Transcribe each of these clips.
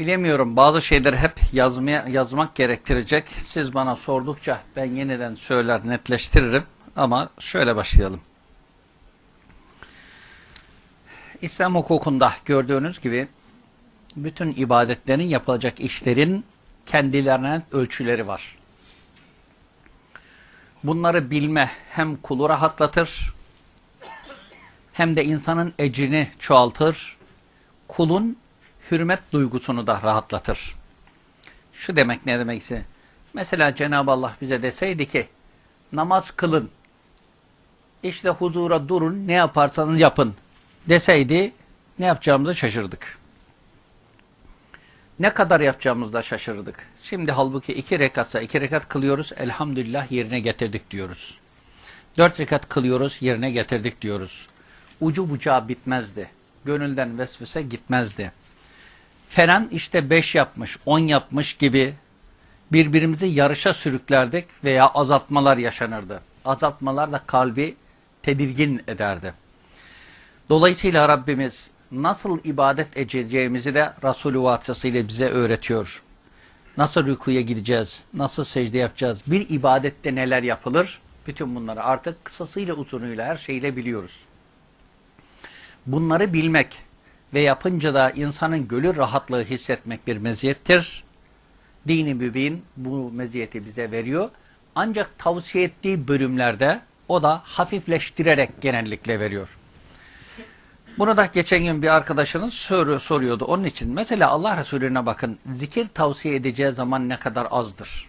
Bilemiyorum bazı şeyleri hep yazmaya yazmak gerektirecek. Siz bana sordukça ben yeniden söyler netleştiririm ama şöyle başlayalım. İslam hukukunda gördüğünüz gibi bütün ibadetlerin yapılacak işlerin kendilerine ölçüleri var. Bunları bilme hem kulu rahatlatır hem de insanın ecrini çoğaltır. Kulun hürmet duygusunu da rahatlatır. Şu demek ne demekse? Mesela Cenab-ı Allah bize deseydi ki namaz kılın. İşte huzura durun ne yaparsanız yapın deseydi ne yapacağımızı şaşırdık. Ne kadar yapacağımızı da şaşırdık. Şimdi halbuki iki rekatsa iki rekat kılıyoruz. Elhamdülillah yerine getirdik diyoruz. Dört rekat kılıyoruz yerine getirdik diyoruz. Ucu bucağı bitmezdi. Gönülden vesvese gitmezdi. Falan işte beş yapmış, on yapmış gibi birbirimizi yarışa sürüklerdik veya azaltmalar yaşanırdı. Azaltmalar da kalbi tedirgin ederdi. Dolayısıyla Rabbimiz nasıl ibadet edeceğimizi de Resulü vasıtasıyla bize öğretiyor. Nasıl rükuya gideceğiz, nasıl secde yapacağız, bir ibadette neler yapılır, bütün bunları artık kısasıyla uzunuyla her şeyle biliyoruz. Bunları bilmek ve yapınca da insanın gönül rahatlığı hissetmek bir meziyettir. Dini mübin bu meziyeti bize veriyor. Ancak tavsiye ettiği bölümlerde o da hafifleştirerek genellikle veriyor. Bunu da geçen gün bir arkadaşınız soru, soruyordu. Onun için mesela Allah Resulüne bakın zikir tavsiye edeceği zaman ne kadar azdır.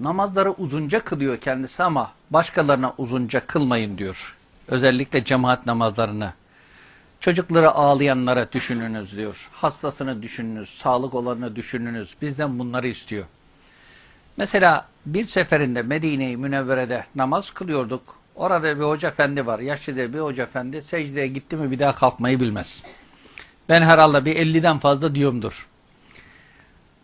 Namazları uzunca kılıyor kendisi ama başkalarına uzunca kılmayın diyor. Özellikle cemaat namazlarını. Çocukları ağlayanlara düşününüz diyor. Hastasını düşününüz, sağlık olanını düşününüz. Bizden bunları istiyor. Mesela bir seferinde Medine-i Münevvere'de namaz kılıyorduk. Orada bir hoca efendi var. Yaşlı bir hoca efendi. Secdeye gitti mi bir daha kalkmayı bilmez. Ben herhalde bir 50'den fazla diyorumdur.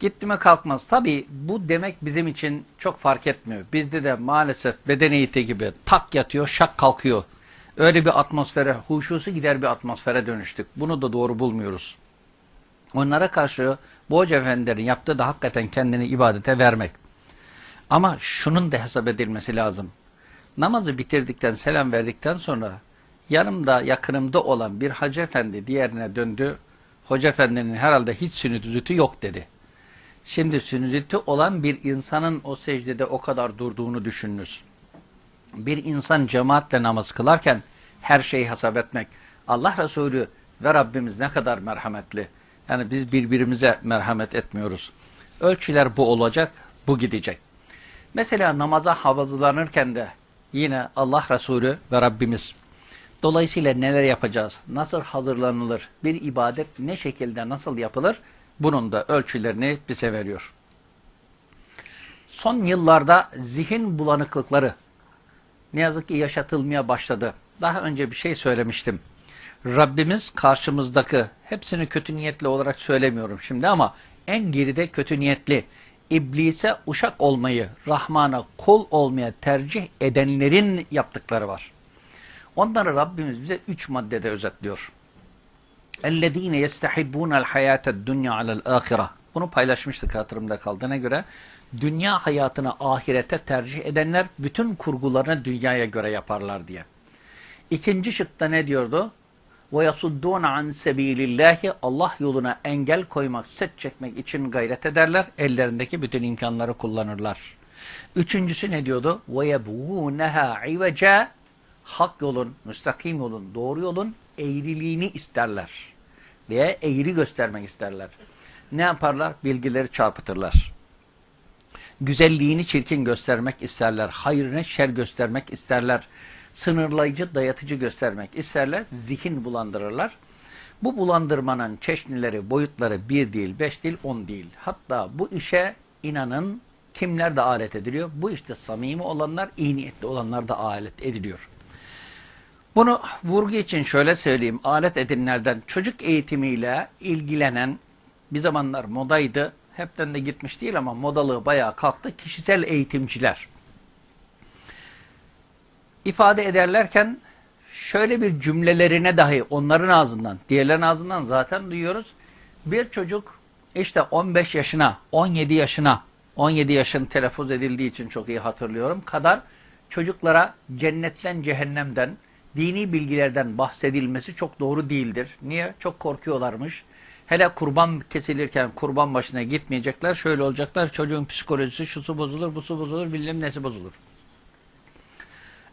Gitti mi kalkmaz. Tabi bu demek bizim için çok fark etmiyor. Bizde de maalesef beden eğiti gibi tak yatıyor, şak kalkıyor. Öyle bir atmosfere, huşusu gider bir atmosfere dönüştük. Bunu da doğru bulmuyoruz. Onlara karşı bu hoca efendilerin yaptığı da hakikaten kendini ibadete vermek. Ama şunun da hesap edilmesi lazım. Namazı bitirdikten, selam verdikten sonra yanımda, yakınımda olan bir hacı efendi diğerine döndü. Hoca efendinin herhalde hiç sünüzütü yok dedi. Şimdi sünüzütü olan bir insanın o secdede o kadar durduğunu düşününüz. Bir insan cemaatle namaz kılarken her şeyi hesap etmek. Allah Resulü ve Rabbimiz ne kadar merhametli. Yani biz birbirimize merhamet etmiyoruz. Ölçüler bu olacak, bu gidecek. Mesela namaza havazlanırken de yine Allah Resulü ve Rabbimiz. Dolayısıyla neler yapacağız? Nasıl hazırlanılır? Bir ibadet ne şekilde nasıl yapılır? Bunun da ölçülerini bize veriyor. Son yıllarda zihin bulanıklıkları ne yazık ki yaşatılmaya başladı. Daha önce bir şey söylemiştim. Rabbimiz karşımızdaki, hepsini kötü niyetli olarak söylemiyorum şimdi ama en geride kötü niyetli, iblise uşak olmayı, Rahman'a kol olmaya tercih edenlerin yaptıkları var. Onları Rabbimiz bize üç maddede özetliyor. اَلَّذ۪ينَ يَسْتَحِبُّونَ الْحَيَاةَ الدُّنْيَا عَلَى الْآخِرَةِ Bunu paylaşmıştık hatırımda kaldığına göre. Dünya hayatını ahirete tercih edenler bütün kurgularını dünyaya göre yaparlar diye. İkinci şıkta ne diyordu? وَيَصُدُّونَ عَنْ سَب۪يلِ اللّٰهِ Allah yoluna engel koymak, set çekmek için gayret ederler. Ellerindeki bütün imkanları kullanırlar. Üçüncüsü ne diyordu? وَيَبْغُونَهَا عِوَجَا Hak yolun, müstakim yolun, doğru yolun eğriliğini isterler. Veya eğri göstermek isterler. Ne yaparlar? Bilgileri çarpıtırlar. Güzelliğini çirkin göstermek isterler. Hayrını şer göstermek isterler sınırlayıcı, dayatıcı göstermek isterler, zihin bulandırırlar. Bu bulandırmanın çeşnileri, boyutları bir değil, beş değil, on değil. Hatta bu işe inanın kimler de alet ediliyor? Bu işte samimi olanlar, iyi niyetli olanlar da alet ediliyor. Bunu vurgu için şöyle söyleyeyim. Alet edinlerden çocuk eğitimiyle ilgilenen bir zamanlar modaydı. Hepten de gitmiş değil ama modalığı bayağı kalktı. Kişisel eğitimciler ifade ederlerken şöyle bir cümlelerine dahi onların ağzından, diğerlerin ağzından zaten duyuyoruz. Bir çocuk işte 15 yaşına, 17 yaşına, 17 yaşın telaffuz edildiği için çok iyi hatırlıyorum kadar çocuklara cennetten, cehennemden, dini bilgilerden bahsedilmesi çok doğru değildir. Niye? Çok korkuyorlarmış. Hele kurban kesilirken kurban başına gitmeyecekler. Şöyle olacaklar. Çocuğun psikolojisi şusu bozulur, busu bozulur, bilmem nesi bozulur.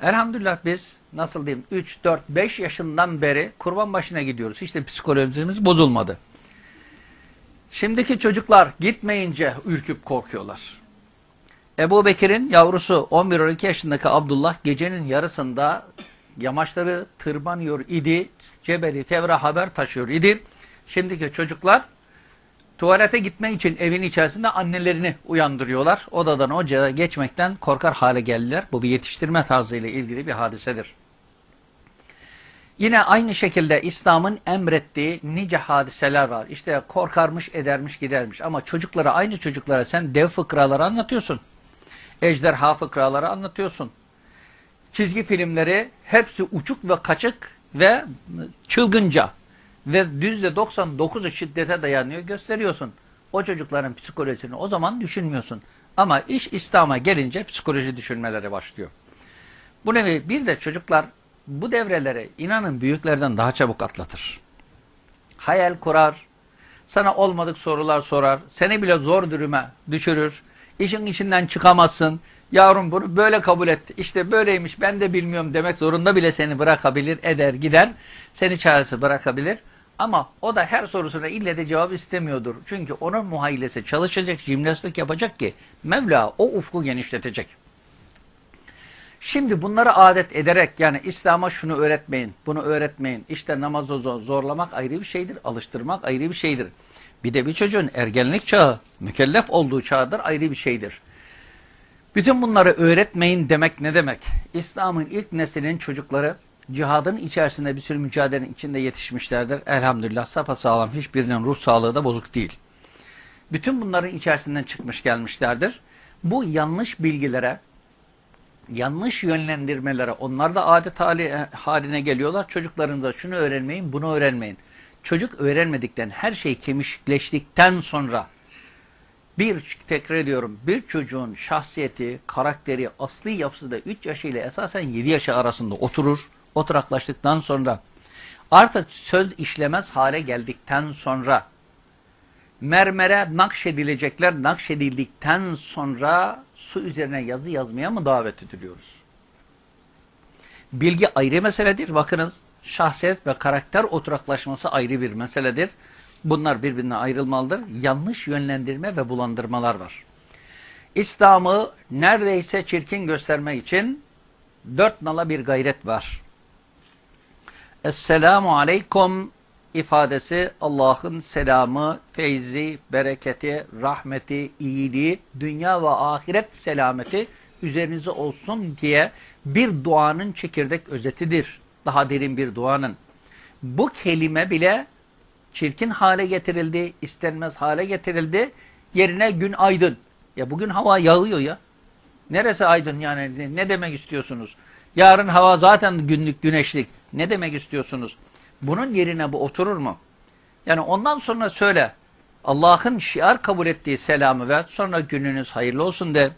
Elhamdülillah biz nasıl diyeyim 3, 4, 5 yaşından beri kurban başına gidiyoruz. Hiç de psikolojimiz bozulmadı. Şimdiki çocuklar gitmeyince ürküp korkuyorlar. Ebu Bekir'in yavrusu 11-12 yaşındaki Abdullah gecenin yarısında yamaçları tırmanıyor idi. Cebeli Tevra haber taşıyor idi. Şimdiki çocuklar tuvalete gitmek için evin içerisinde annelerini uyandırıyorlar. Odadan ocağa geçmekten korkar hale geldiler. Bu bir yetiştirme tarzıyla ilgili bir hadisedir. Yine aynı şekilde İslam'ın emrettiği nice hadiseler var. İşte korkarmış, edermiş, gidermiş. Ama çocuklara, aynı çocuklara sen dev fıkraları anlatıyorsun. Ejderha fıkraları anlatıyorsun. Çizgi filmleri hepsi uçuk ve kaçık ve çılgınca ve düzde 99'u şiddete dayanıyor gösteriyorsun. O çocukların psikolojisini o zaman düşünmüyorsun. Ama iş İslam'a gelince psikoloji düşünmeleri başlıyor. Bu nevi bir de çocuklar bu devreleri inanın büyüklerden daha çabuk atlatır. Hayal kurar, sana olmadık sorular sorar, seni bile zor duruma düşürür, işin içinden çıkamazsın, yavrum bunu böyle kabul et, işte böyleymiş ben de bilmiyorum demek zorunda bile seni bırakabilir, eder, gider, seni çaresi bırakabilir. Ama o da her sorusuna ille de cevap istemiyordur. Çünkü onun muhayyilesi çalışacak, jimnastik yapacak ki Mevla o ufku genişletecek. Şimdi bunları adet ederek yani İslam'a şunu öğretmeyin, bunu öğretmeyin. İşte namazı zorlamak ayrı bir şeydir, alıştırmak ayrı bir şeydir. Bir de bir çocuğun ergenlik çağı, mükellef olduğu çağdır ayrı bir şeydir. Bütün bunları öğretmeyin demek ne demek? İslam'ın ilk neslinin çocukları cihadın içerisinde bir sürü mücadelenin içinde yetişmişlerdir. Elhamdülillah sapasağlam hiçbirinin ruh sağlığı da bozuk değil. Bütün bunların içerisinden çıkmış gelmişlerdir. Bu yanlış bilgilere, yanlış yönlendirmelere onlar da adet hali, haline geliyorlar. Çocuklarınıza şunu öğrenmeyin, bunu öğrenmeyin. Çocuk öğrenmedikten, her şey kemişleştikten sonra bir, tekrar ediyorum, bir çocuğun şahsiyeti, karakteri, asli yapısı da 3 yaşıyla esasen 7 yaşı arasında oturur. Oturaklaştıktan sonra artık söz işlemez hale geldikten sonra mermere nakşedilecekler nakşedildikten sonra su üzerine yazı yazmaya mı davet ediliyoruz? Bilgi ayrı meseledir. Bakınız şahsiyet ve karakter oturaklaşması ayrı bir meseledir. Bunlar birbirine ayrılmalıdır. Yanlış yönlendirme ve bulandırmalar var. İslam'ı neredeyse çirkin göstermek için dört nala bir gayret var. Esselamu aleykum ifadesi Allah'ın selamı, feyzi, bereketi, rahmeti, iyiliği, dünya ve ahiret selameti üzerinize olsun diye bir duanın çekirdek özetidir. Daha derin bir duanın. Bu kelime bile çirkin hale getirildi, istenmez hale getirildi. Yerine gün aydın. Ya bugün hava yağıyor ya. Neresi aydın yani ne demek istiyorsunuz? Yarın hava zaten günlük güneşlik. Ne demek istiyorsunuz? Bunun yerine bu oturur mu? Yani ondan sonra söyle. Allah'ın şiar kabul ettiği selamı ver. Sonra gününüz hayırlı olsun de.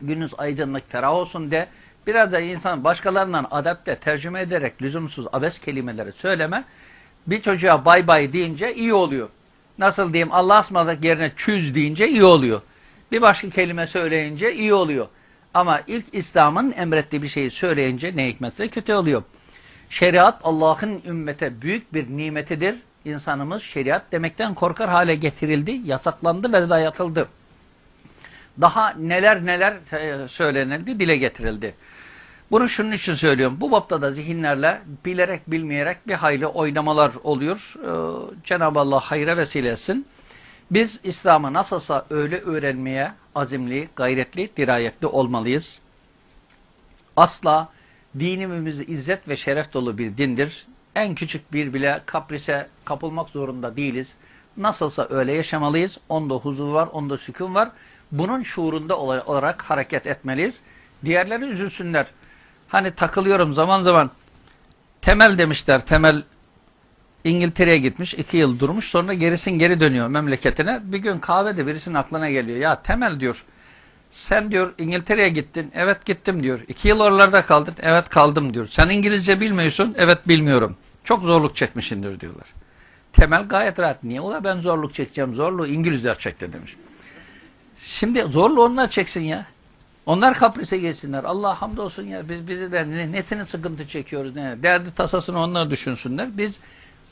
Gününüz aydınlık, ferah olsun de. Biraz da insan başkalarından adapte, tercüme ederek lüzumsuz abes kelimeleri söyleme. Bir çocuğa bay bay deyince iyi oluyor. Nasıl diyeyim Allah'a ısmarladık yerine çüz deyince iyi oluyor. Bir başka kelime söyleyince iyi oluyor. Ama ilk İslam'ın emrettiği bir şeyi söyleyince ne hikmetse kötü oluyor. Şeriat Allah'ın ümmete büyük bir nimetidir. İnsanımız şeriat demekten korkar hale getirildi, yasaklandı ve dayatıldı. Daha neler neler e, söylenildi, dile getirildi. Bunu şunun için söylüyorum. Bu bapta da zihinlerle bilerek bilmeyerek bir hayli oynamalar oluyor. Ee, Cenab-ı Allah hayra vesile etsin. Biz İslam'ı nasılsa öyle öğrenmeye azimli, gayretli, dirayetli olmalıyız. Asla dinimiz izzet ve şeref dolu bir dindir. En küçük bir bile kaprise kapılmak zorunda değiliz. Nasılsa öyle yaşamalıyız. Onda huzur var, onda sükun var. Bunun şuurunda olarak hareket etmeliyiz. Diğerleri üzülsünler. Hani takılıyorum zaman zaman temel demişler, temel İngiltere'ye gitmiş, iki yıl durmuş, sonra gerisin geri dönüyor memleketine. Bir gün kahvede birisinin aklına geliyor. Ya Temel diyor, sen diyor İngiltere'ye gittin. Evet gittim diyor. İki yıl oralarda kaldın. Evet kaldım diyor. Sen İngilizce bilmiyorsun. Evet bilmiyorum. Çok zorluk çekmişindir diyorlar. Temel gayet rahat. Niye ola ben zorluk çekeceğim? Zorluğu İngilizler çekti demiş. Şimdi zorluğu onlar çeksin ya. Onlar kaprise geçsinler. Allah hamdolsun ya. Biz bizi de ne, nesini sıkıntı çekiyoruz ne? Derdi tasasını onlar düşünsünler. Biz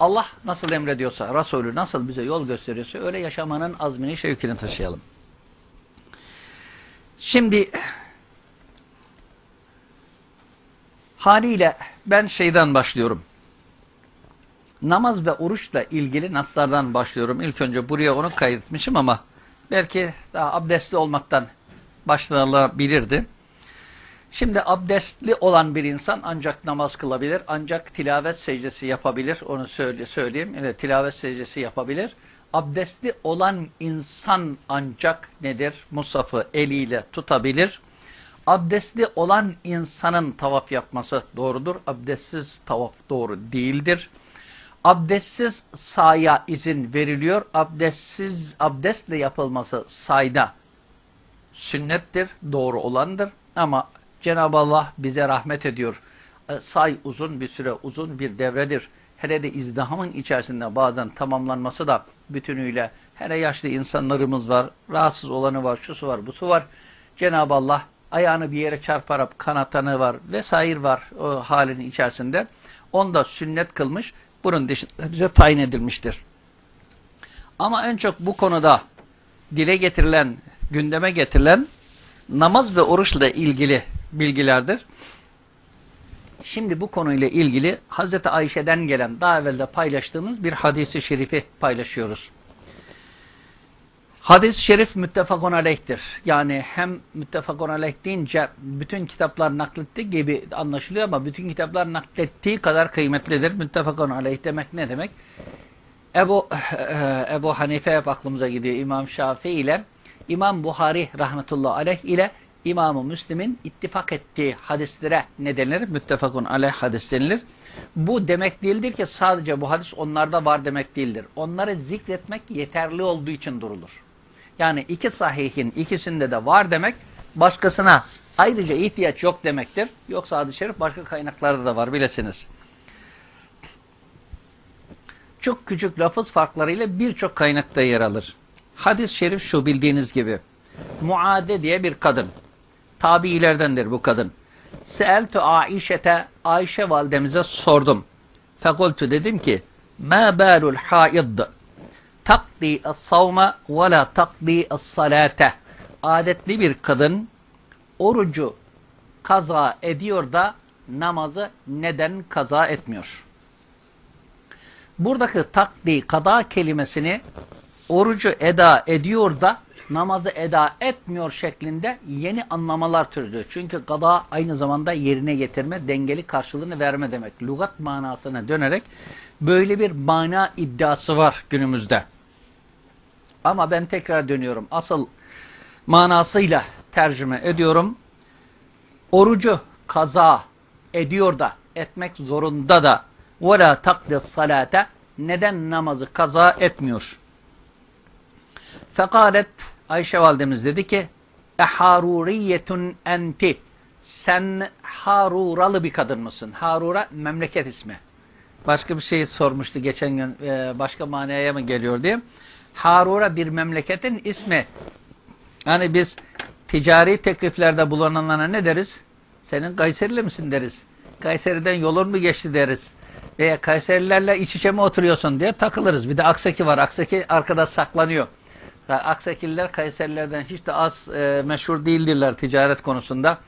Allah nasıl emrediyorsa, Resulü nasıl bize yol gösteriyorsa öyle yaşamanın azmini, şevkini taşıyalım. Şimdi haliyle ben şeyden başlıyorum. Namaz ve oruçla ilgili naslardan başlıyorum. İlk önce buraya onu kaydetmişim ama belki daha abdestli olmaktan başlanılabilirdi. Şimdi abdestli olan bir insan ancak namaz kılabilir, ancak tilavet secdesi yapabilir. Onu söyle, söyleyeyim. Evet, tilavet secdesi yapabilir. Abdestli olan insan ancak nedir? Musafı eliyle tutabilir. Abdestli olan insanın tavaf yapması doğrudur. Abdestsiz tavaf doğru değildir. Abdestsiz saya izin veriliyor. Abdestsiz abdestle yapılması sayda sünnettir, doğru olandır. Ama Cenab-ı Allah bize rahmet ediyor. E, say uzun bir süre, uzun bir devredir. Hele de izdihamın içerisinde bazen tamamlanması da bütünüyle hele yaşlı insanlarımız var, rahatsız olanı var, şusu var, busu var. Cenab-ı Allah ayağını bir yere çarparıp kanatanı var vesaire var o halin içerisinde. Onda sünnet kılmış. Bunun dışında bize tayin edilmiştir. Ama en çok bu konuda dile getirilen, gündeme getirilen namaz ve oruçla ilgili bilgilerdir. Şimdi bu konuyla ilgili Hazreti Ayşe'den gelen daha evvelde paylaştığımız bir hadisi şerifi paylaşıyoruz. Hadis-i şerif müttefakun aleyhtir. Yani hem müttefakun aleyh deyince bütün kitaplar naklettiği gibi anlaşılıyor ama bütün kitaplar naklettiği kadar kıymetlidir. Müttefakun aleyh demek ne demek? Ebu, e, Ebu Hanife hep aklımıza gidiyor. İmam Şafii ile İmam Buhari rahmetullahi aleyh ile İmam-ı Müslim'in ittifak ettiği hadislere ne denilir? Müttefakun aleyh hadis denilir. Bu demek değildir ki sadece bu hadis onlarda var demek değildir. Onları zikretmek yeterli olduğu için durulur. Yani iki sahihin ikisinde de var demek başkasına ayrıca ihtiyaç yok demektir. Yoksa hadis-i şerif başka kaynaklarda da var bilesiniz. Çok küçük lafız farklarıyla birçok kaynakta yer alır. Hadis-i şerif şu bildiğiniz gibi. Muade diye bir kadın. Tabiilerdendir bu kadın. Seeltu Aişete Ayşe validemize sordum. Fekultu dedim ki Ma balul haid takdi as-savma ve la takdi as-salate. Adetli bir kadın orucu kaza ediyor da namazı neden kaza etmiyor? Buradaki takdi, kada kelimesini orucu eda ediyor da namazı eda etmiyor şeklinde yeni anlamalar türüdür. Çünkü gada aynı zamanda yerine getirme, dengeli karşılığını verme demek. Lugat manasına dönerek böyle bir mana iddiası var günümüzde. Ama ben tekrar dönüyorum. Asıl manasıyla tercüme ediyorum. Orucu kaza ediyor da, etmek zorunda da وَلَا تَقْدِ salate Neden namazı kaza etmiyor? Fekalet Ayşe validemiz dedi ki Eharuriyetun enti Sen Haruralı bir kadın mısın? Harura memleket ismi. Başka bir şey sormuştu geçen gün başka manaya mı geliyor diye. Harura bir memleketin ismi. Yani biz ticari tekliflerde bulunanlara ne deriz? Senin Kayserili misin deriz. Kayseri'den yolun mu geçti deriz. Veya Kayserilerle iç içe mi oturuyorsun diye takılırız. Bir de Aksaki var. Aksaki arkada saklanıyor. Aksakililer Kayserilerden hiç de az e, meşhur değildirler ticaret konusunda.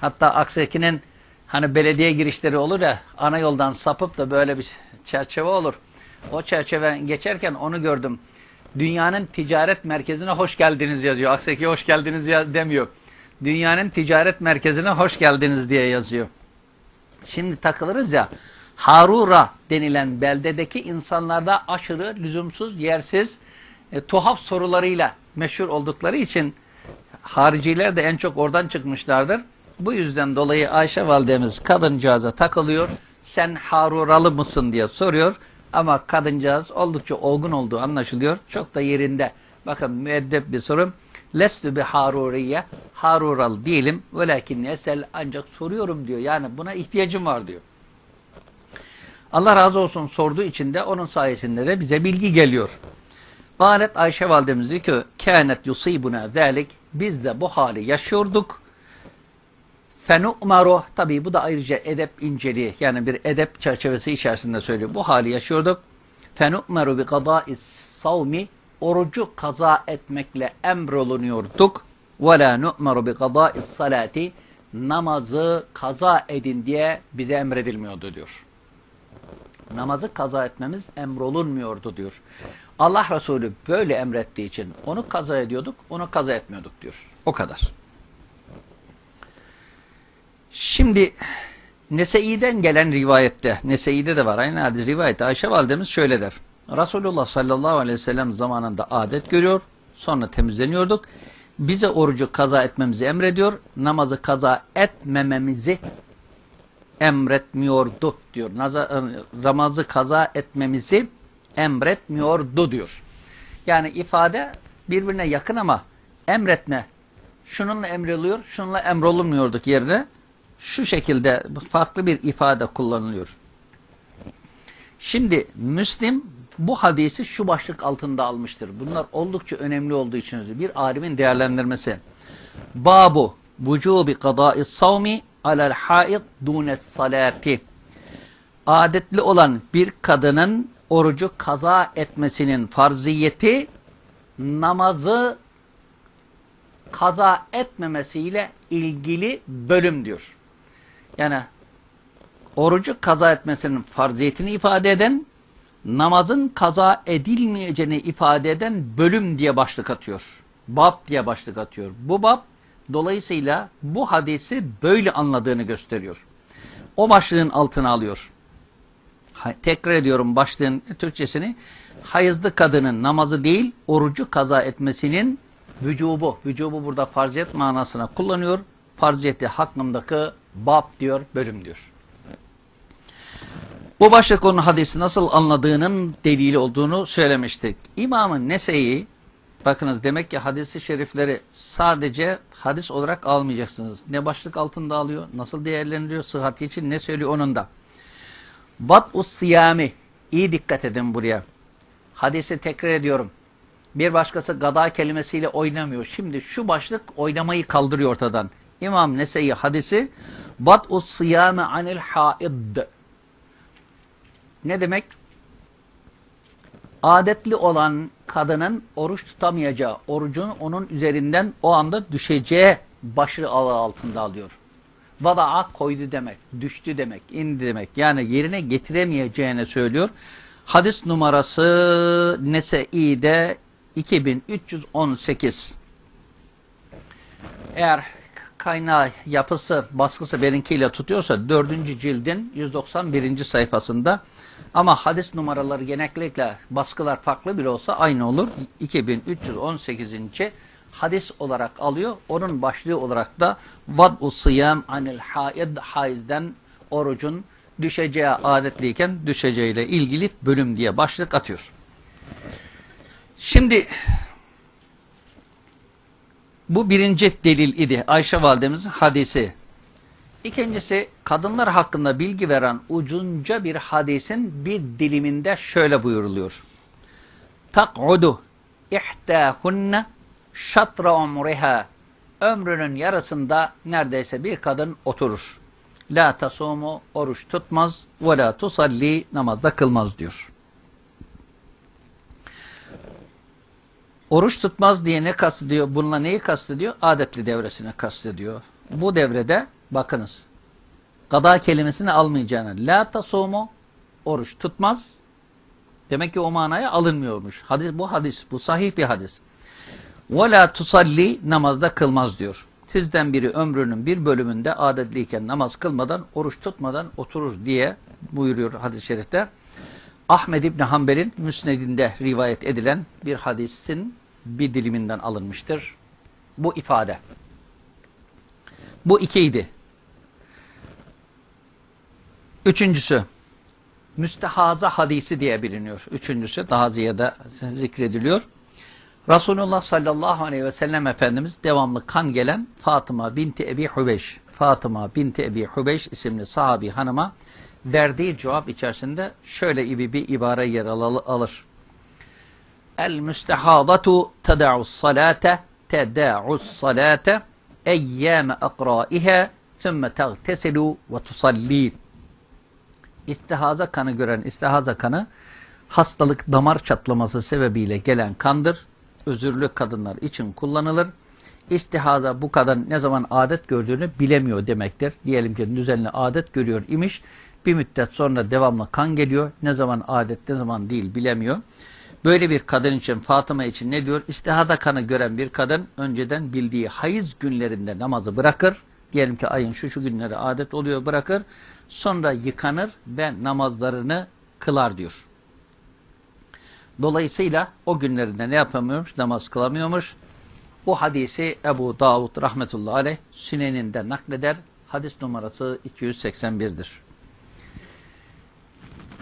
Hatta Aksaki'nin hani belediye girişleri olur ya ana yoldan sapıp da böyle bir çerçeve olur. O çerçeve geçerken onu gördüm. Dünyanın ticaret merkezine hoş geldiniz yazıyor. Aksaki hoş geldiniz ya demiyor. Dünyanın ticaret merkezine hoş geldiniz diye yazıyor. Şimdi takılırız ya. Harura denilen beldedeki insanlarda aşırı, lüzumsuz, yersiz, e, tuhaf sorularıyla meşhur oldukları için hariciler de en çok oradan çıkmışlardır. Bu yüzden dolayı Ayşe validemiz kadıncağıza takılıyor. Sen Haruralı mısın diye soruyor. Ama kadıncağız oldukça olgun olduğu anlaşılıyor. Çok da yerinde. Bakın müeddep bir sorum. Lestu bi haruriye. Harural değilim. Velakin esel ancak soruyorum diyor. Yani buna ihtiyacım var diyor. Allah razı olsun sorduğu için de onun sayesinde de bize bilgi geliyor. Galet Ayşe validemiz diyor ki kânet yusibuna zâlik biz de bu hali yaşıyorduk. Fenu'maru tabi bu da ayrıca edep inceliği yani bir edep çerçevesi içerisinde söylüyor. Bu hali yaşıyorduk. Fenu'maru bi kadâ'is savmi orucu kaza etmekle emrolunuyorduk. Ve la nu'maru bi kadâ'is salati namazı kaza edin diye bize emredilmiyordu diyor. Namazı kaza etmemiz emrolunmuyordu diyor. Allah Resulü böyle emrettiği için onu kaza ediyorduk, onu kaza etmiyorduk diyor. O kadar. Şimdi Nese'i'den gelen rivayette, Nese'i'de de var aynı hadis rivayette Ayşe validemiz şöyle der. Resulullah sallallahu aleyhi ve sellem zamanında adet görüyor, sonra temizleniyorduk. Bize orucu kaza etmemizi emrediyor, namazı kaza etmememizi emretmiyordu diyor. Namazı kaza etmemizi emretmiyordu diyor. Yani ifade birbirine yakın ama emretme. Şununla emroluyor, şununla emrolunmuyorduk yerine şu şekilde farklı bir ifade kullanılıyor. Şimdi Müslim bu hadisi şu başlık altında almıştır. Bunlar oldukça önemli olduğu için bir alimin değerlendirmesi. Babu vücubi kadâis savmi alel haid dunet salati. Adetli olan bir kadının orucu kaza etmesinin farziyeti namazı kaza etmemesiyle ilgili bölüm diyor. Yani orucu kaza etmesinin farziyetini ifade eden, namazın kaza edilmeyeceğini ifade eden bölüm diye başlık atıyor. Bab diye başlık atıyor. Bu bab dolayısıyla bu hadisi böyle anladığını gösteriyor. O başlığın altına alıyor. Tekrar ediyorum başlığın Türkçesini. Hayızlı kadının namazı değil, orucu kaza etmesinin vücubu. Vücubu burada farziyet manasına kullanıyor. Farziyeti hakkındaki bab diyor, bölüm diyor. Bu başlık konu hadisi nasıl anladığının delili olduğunu söylemiştik. İmamın Nese'yi, bakınız demek ki hadisi şerifleri sadece hadis olarak almayacaksınız. Ne başlık altında alıyor, nasıl değerlendiriyor, sıhhati için ne söylüyor onun da. Vat'us siyami, iyi dikkat edin buraya. Hadisi tekrar ediyorum. Bir başkası gada kelimesiyle oynamıyor. Şimdi şu başlık oynamayı kaldırıyor ortadan. İmam Nese'yi hadisi Vat'us siyame anil haid. Ne demek? Adetli olan kadının oruç tutamayacağı, orucun onun üzerinden o anda düşeceği başlığı altında alıyor. Vada'a koydu demek, düştü demek, indi demek. Yani yerine getiremeyeceğini söylüyor. Hadis numarası Nese'i'de 2318. Eğer kaynağı, yapısı, baskısı benimkiyle tutuyorsa 4. cildin 191. sayfasında ama hadis numaraları genellikle baskılar farklı bile olsa aynı olur. 2318. hadis olarak alıyor. Onun başlığı olarak da vad'u sıyam anil haid haizden orucun düşeceği adetliyken düşeceğiyle ilgili bölüm diye başlık atıyor. Şimdi bu birinci delil idi. Ayşe validemizin hadisi. İkincisi kadınlar hakkında bilgi veren ucunca bir hadisin bir diliminde şöyle buyuruluyor. Tak'udu ihtâhunne şatra umriha ömrünün yarısında neredeyse bir kadın oturur. La tasumu oruç tutmaz ve la tusalli namazda kılmaz diyor. Oruç tutmaz diye ne kastediyor? Bununla neyi kastediyor? Adetli devresine kastediyor. Bu devrede bakınız. Gada kelimesini almayacağını. La tasumu oruç tutmaz. Demek ki o manaya alınmıyormuş. Hadis, bu hadis, bu sahih bir hadis. La tusalli namazda kılmaz diyor. Sizden biri ömrünün bir bölümünde adetliyken namaz kılmadan, oruç tutmadan oturur diye buyuruyor hadis-i şerifte. Ahmed İbni Hanbel'in müsnedinde rivayet edilen bir hadisin bir diliminden alınmıştır. Bu ifade. Bu ikiydi. Üçüncüsü. müstehaza hadisi diye biliniyor. Üçüncüsü daha ziyade zikrediliyor. Resulullah sallallahu aleyhi ve sellem Efendimiz devamlı kan gelen Fatıma binti Ebi Hübeş, Fatıma binti Ebi Hübeş isimli sahabi hanıma verdiği cevap içerisinde şöyle gibi bir ibare yer alır. El müstehadatu teda'us salate teda'us salate eyyâme akrâihe sümme teğtesilu ve tusallî. İstihaza kanı gören istihaza kanı hastalık damar çatlaması sebebiyle gelen kandır Özürlü kadınlar için kullanılır. İstihaza bu kadın ne zaman adet gördüğünü bilemiyor demektir. Diyelim ki düzenli adet görüyor imiş. Bir müddet sonra devamlı kan geliyor. Ne zaman adet ne zaman değil bilemiyor. Böyle bir kadın için Fatıma için ne diyor? İstihada kanı gören bir kadın önceden bildiği hayız günlerinde namazı bırakır Diyelim ki ayın şu şu günleri adet oluyor bırakır. Sonra yıkanır ve namazlarını kılar diyor. Dolayısıyla o günlerinde ne yapamıyormuş? Namaz kılamıyormuş. Bu hadisi Ebu Davud rahmetullahi aleyh Sünen'inde nakleder. Hadis numarası 281'dir.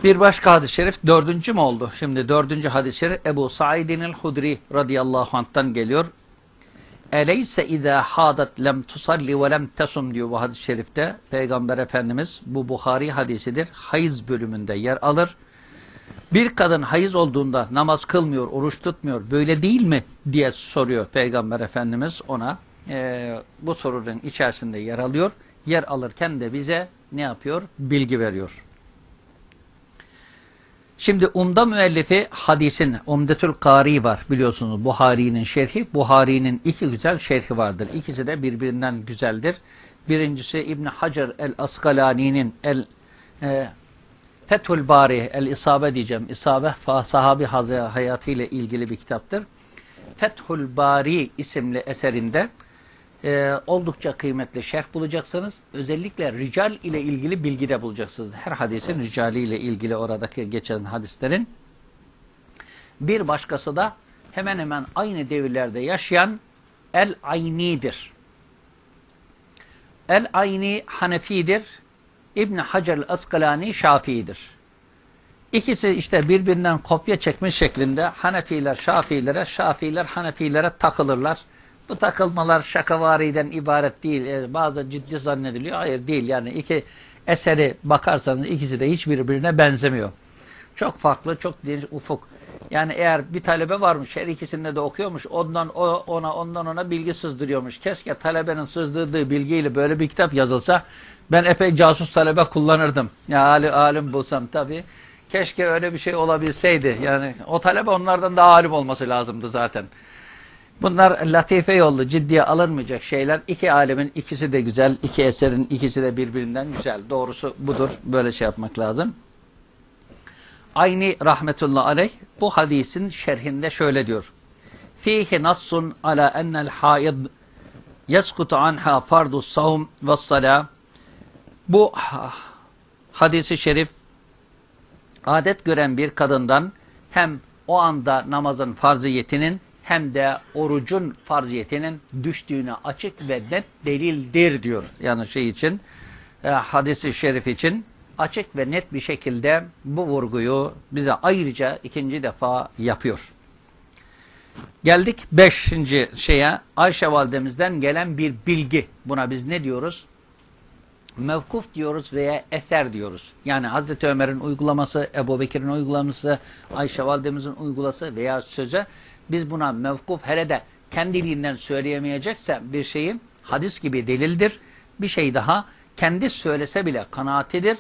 Bir başka hadis-i şerif dördüncü mü oldu? Şimdi dördüncü hadis-i şerif Ebu Sa'idin el-Hudri radıyallahu anh'tan geliyor. Eleyse izâ hadat lem tusalli ve lem tesum diyor bu hadis-i şerifte. Peygamber Efendimiz bu Buhari hadisidir. Hayız bölümünde yer alır. Bir kadın hayız olduğunda namaz kılmıyor, oruç tutmuyor. Böyle değil mi? diye soruyor Peygamber Efendimiz ona. E, bu sorunun içerisinde yer alıyor. Yer alırken de bize ne yapıyor? Bilgi veriyor. Şimdi Umda müellifi hadisin Umdetül Kari var biliyorsunuz Buhari'nin şerhi. Buhari'nin iki güzel şerhi vardır. İkisi de birbirinden güzeldir. Birincisi İbn Hacer el-Askalani'nin el, e, Fethül Bari el-İsabe diyeceğim. İsabe sahabi hayatı ile ilgili bir kitaptır. Fethül Bari isimli eserinde e, oldukça kıymetli şerh bulacaksınız. Özellikle rical ile ilgili bilgi de bulacaksınız. Her hadisin ricali ile ilgili oradaki geçen hadislerin. Bir başkası da hemen hemen aynı devirlerde yaşayan El-Ayni'dir. El-Ayni Hanefi'dir. İbn Hacer el-Askalani Şafii'dir. İkisi işte birbirinden kopya çekmiş şeklinde Hanefiler Şafilere, Şafiler Hanefilere takılırlar. Bu takılmalar şakavariden ibaret değil. E, bazı ciddi zannediliyor. Hayır değil. Yani iki eseri bakarsanız ikisi de hiç birbirine benzemiyor. Çok farklı, çok geniş ufuk. Yani eğer bir talebe varmış, her ikisinde de okuyormuş, ondan o, ona, ondan ona bilgi sızdırıyormuş. Keşke talebenin sızdırdığı bilgiyle böyle bir kitap yazılsa, ben epey casus talebe kullanırdım. Ya alim, alim bulsam tabii. Keşke öyle bir şey olabilseydi. Yani o talebe onlardan daha alim olması lazımdı zaten. Bunlar latife yollu, ciddiye alınmayacak şeyler. İki alemin ikisi de güzel, iki eserin ikisi de birbirinden güzel. Doğrusu budur. Böyle şey yapmak lazım. Ayni rahmetullah aleyh bu hadisin şerhinde şöyle diyor. Fihi nassun ala ennel haid yeskutu anha fardu savm ve salah. Bu hadisi şerif adet gören bir kadından hem o anda namazın farziyetinin hem de orucun farziyetinin düştüğüne açık ve net delildir diyor. Yani şey için, e, hadisi şerif için açık ve net bir şekilde bu vurguyu bize ayrıca ikinci defa yapıyor. Geldik beşinci şeye Ayşe validemizden gelen bir bilgi. Buna biz ne diyoruz? Mevkuf diyoruz veya eser diyoruz. Yani Hazreti Ömer'in uygulaması, Ebu Bekir'in uygulaması, Ayşe validemizin uygulası veya söze biz buna mevkuf hele de kendiliğinden söyleyemeyecekse bir şeyin hadis gibi delildir. Bir şey daha kendi söylese bile kanaatidir.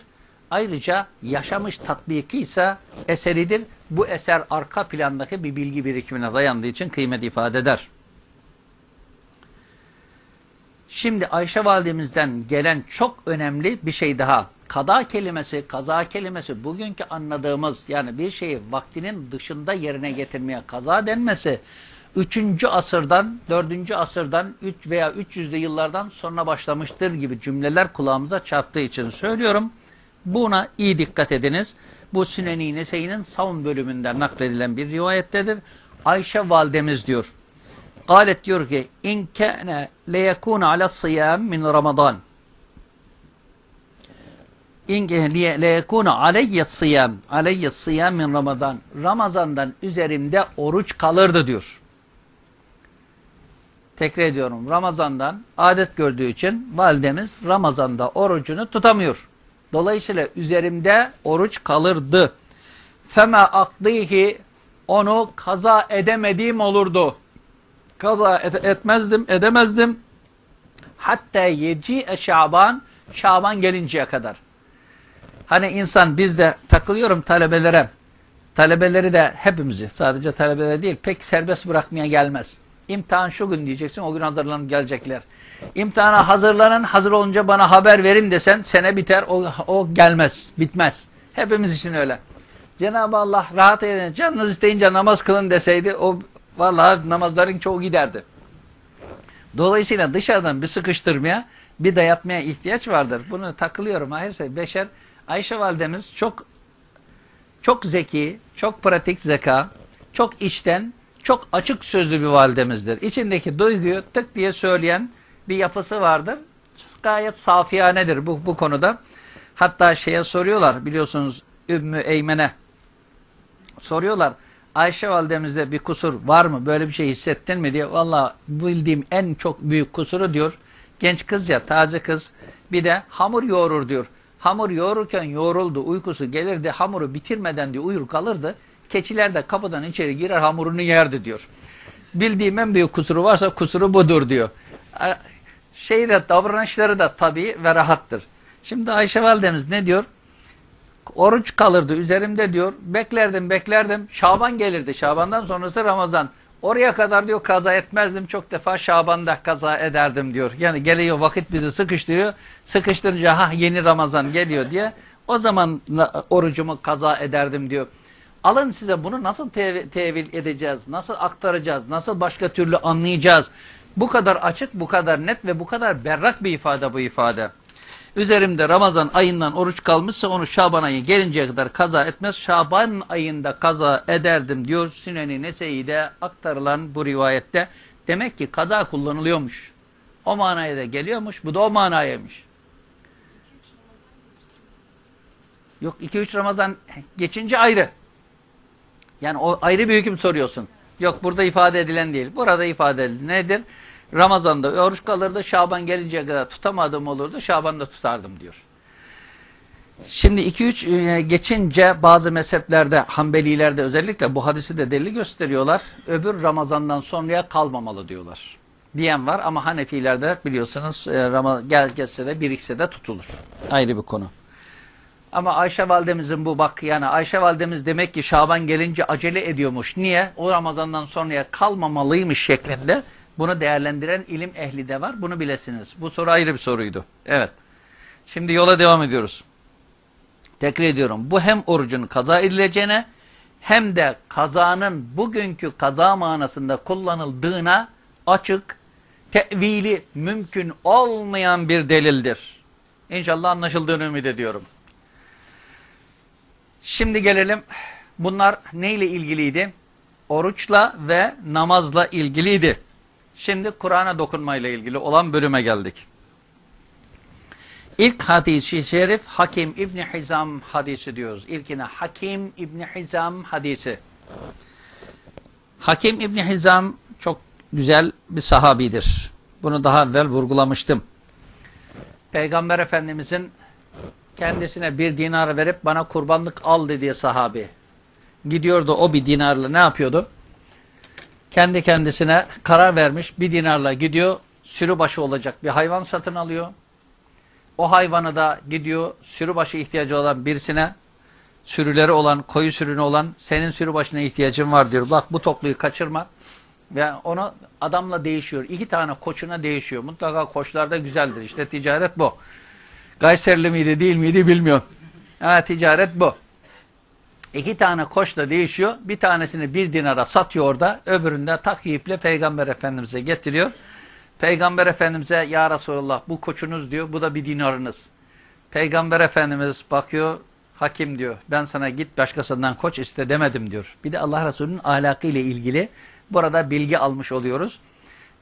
Ayrıca yaşamış tatbiki ise eseridir. Bu eser arka plandaki bir bilgi birikimine dayandığı için kıymet ifade eder. Şimdi Ayşe validemizden gelen çok önemli bir şey daha. Kada kelimesi, kaza kelimesi bugünkü anladığımız yani bir şeyi vaktinin dışında yerine getirmeye kaza denmesi 3. asırdan, 4. asırdan 3 veya 300'lü yıllardan sonra başlamıştır gibi cümleler kulağımıza çarptığı için söylüyorum. Buna iyi dikkat ediniz. Bu Süneni Nese'nin savun bölümünden nakledilen bir rivayettedir. Ayşe validemiz diyor. Galet diyor ki in kana leyekun ala siyam min Ramazan İn leyekunu aleyye sıyam. Aleyye sıyam min Ramazan. Ramazandan üzerimde oruç kalırdı diyor. Tekrar ediyorum. Ramazandan adet gördüğü için validemiz Ramazan'da orucunu tutamıyor. Dolayısıyla üzerimde oruç kalırdı. Feme akdihi onu kaza edemediğim olurdu. Kaza et etmezdim, edemezdim. Hatta yeci Şaban, Şaban gelinceye kadar. Hani insan bizde takılıyorum talebelere. Talebeleri de hepimizi sadece talebeler değil pek serbest bırakmaya gelmez. İmtihan şu gün diyeceksin o gün hazırlanıp gelecekler. İmtihana hazırlanın hazır olunca bana haber verin desen sene biter o, o gelmez bitmez. Hepimiz için öyle. Cenab-ı Allah rahat edin canınız isteyince namaz kılın deseydi o vallahi namazların çoğu giderdi. Dolayısıyla dışarıdan bir sıkıştırmaya bir dayatmaya ihtiyaç vardır. Bunu takılıyorum. Hayır, beşer Ayşe validemiz çok çok zeki, çok pratik zeka, çok içten, çok açık sözlü bir validemizdir. İçindeki duyguyu tık diye söyleyen bir yapısı vardır. Gayet safiyanedir bu, bu konuda. Hatta şeye soruyorlar biliyorsunuz Ümmü Eymen'e soruyorlar. Ayşe validemizde bir kusur var mı? Böyle bir şey hissettin mi diye. Valla bildiğim en çok büyük kusuru diyor. Genç kız ya taze kız bir de hamur yoğurur diyor. Hamur yoğururken yoğruldu uykusu gelirdi hamuru bitirmeden diyor uyur kalırdı. Keçiler de kapıdan içeri girer hamurunu yerdi diyor. Bildiğim en büyük kusuru varsa kusuru budur diyor. Şey de davranışları da tabii ve rahattır. Şimdi Ayşe validemiz ne diyor? Oruç kalırdı üzerimde diyor. Beklerdim beklerdim. Şaban gelirdi. Şabandan sonrası Ramazan. Oraya kadar diyor kaza etmezdim. Çok defa Şaban'da kaza ederdim diyor. Yani geliyor vakit bizi sıkıştırıyor. Sıkıştırınca ha yeni Ramazan geliyor diye. O zaman orucumu kaza ederdim diyor. Alın size bunu nasıl tev tevil edeceğiz? Nasıl aktaracağız? Nasıl başka türlü anlayacağız? Bu kadar açık, bu kadar net ve bu kadar berrak bir ifade bu ifade. Üzerimde Ramazan ayından oruç kalmışsa onu Şaban ayı gelinceye kadar kaza etmez. Şaban ayında kaza ederdim diyor Süneni Nese'de aktarılan bu rivayette. Demek ki kaza kullanılıyormuş. O manaya da geliyormuş. Bu da o manayaymış. Yok 2-3 Ramazan geçince ayrı. Yani o ayrı bir hüküm soruyorsun. Yok burada ifade edilen değil. Burada ifade edilen nedir? Ramazan'da oruç kalırdı. Şaban gelinceye kadar tutamadım olurdu. Şaban'da tutardım diyor. Şimdi 2-3 e, geçince bazı mezheplerde, Hanbelilerde özellikle bu hadisi de delili gösteriyorlar. Öbür Ramazan'dan sonraya kalmamalı diyorlar. Diyen var ama Hanefilerde biliyorsunuz e, Ramazan gel gelse de birikse de tutulur. Ayrı bir konu. Ama Ayşe validemizin bu bak yani Ayşe validemiz demek ki Şaban gelince acele ediyormuş. Niye? O Ramazan'dan sonraya kalmamalıymış şeklinde bunu değerlendiren ilim ehli de var. Bunu bilesiniz. Bu soru ayrı bir soruydu. Evet. Şimdi yola devam ediyoruz. Tekrar ediyorum. Bu hem orucun kaza edileceğine hem de kazanın bugünkü kaza manasında kullanıldığına açık, tevili mümkün olmayan bir delildir. İnşallah anlaşıldığını ümit ediyorum. Şimdi gelelim. Bunlar neyle ilgiliydi? Oruçla ve namazla ilgiliydi. Şimdi Kur'an'a dokunmayla ilgili olan bölüme geldik. İlk hadisi şerif Hakim İbni Hizam hadisi diyoruz. İlkine Hakim İbni Hizam hadisi. Hakim İbni Hizam çok güzel bir sahabidir. Bunu daha evvel vurgulamıştım. Peygamber Efendimizin kendisine bir dinar verip bana kurbanlık al dediği sahabi. Gidiyordu o bir dinarla ne yapıyordu? Kendi kendisine karar vermiş bir dinarla gidiyor sürü başı olacak bir hayvan satın alıyor. O hayvanı da gidiyor sürü başı ihtiyacı olan birisine sürüleri olan koyu sürünü olan senin sürü başına ihtiyacın var diyor. Bak bu tokluyu kaçırma ve onu adamla değişiyor. İki tane koçuna değişiyor. Mutlaka koçlar da güzeldir. İşte ticaret bu. Gayserli miydi değil miydi bilmiyorum. Ha, ticaret bu. İki tane koçla değişiyor. Bir tanesini bir dinara satıyor orada. Öbüründe takyiple Peygamber Efendimiz'e getiriyor. Peygamber Efendimiz'e ya Resulallah bu koçunuz diyor. Bu da bir dinarınız. Peygamber Efendimiz bakıyor. Hakim diyor. Ben sana git başkasından koç iste demedim diyor. Bir de Allah Resulü'nün ahlakı ilgili burada bilgi almış oluyoruz.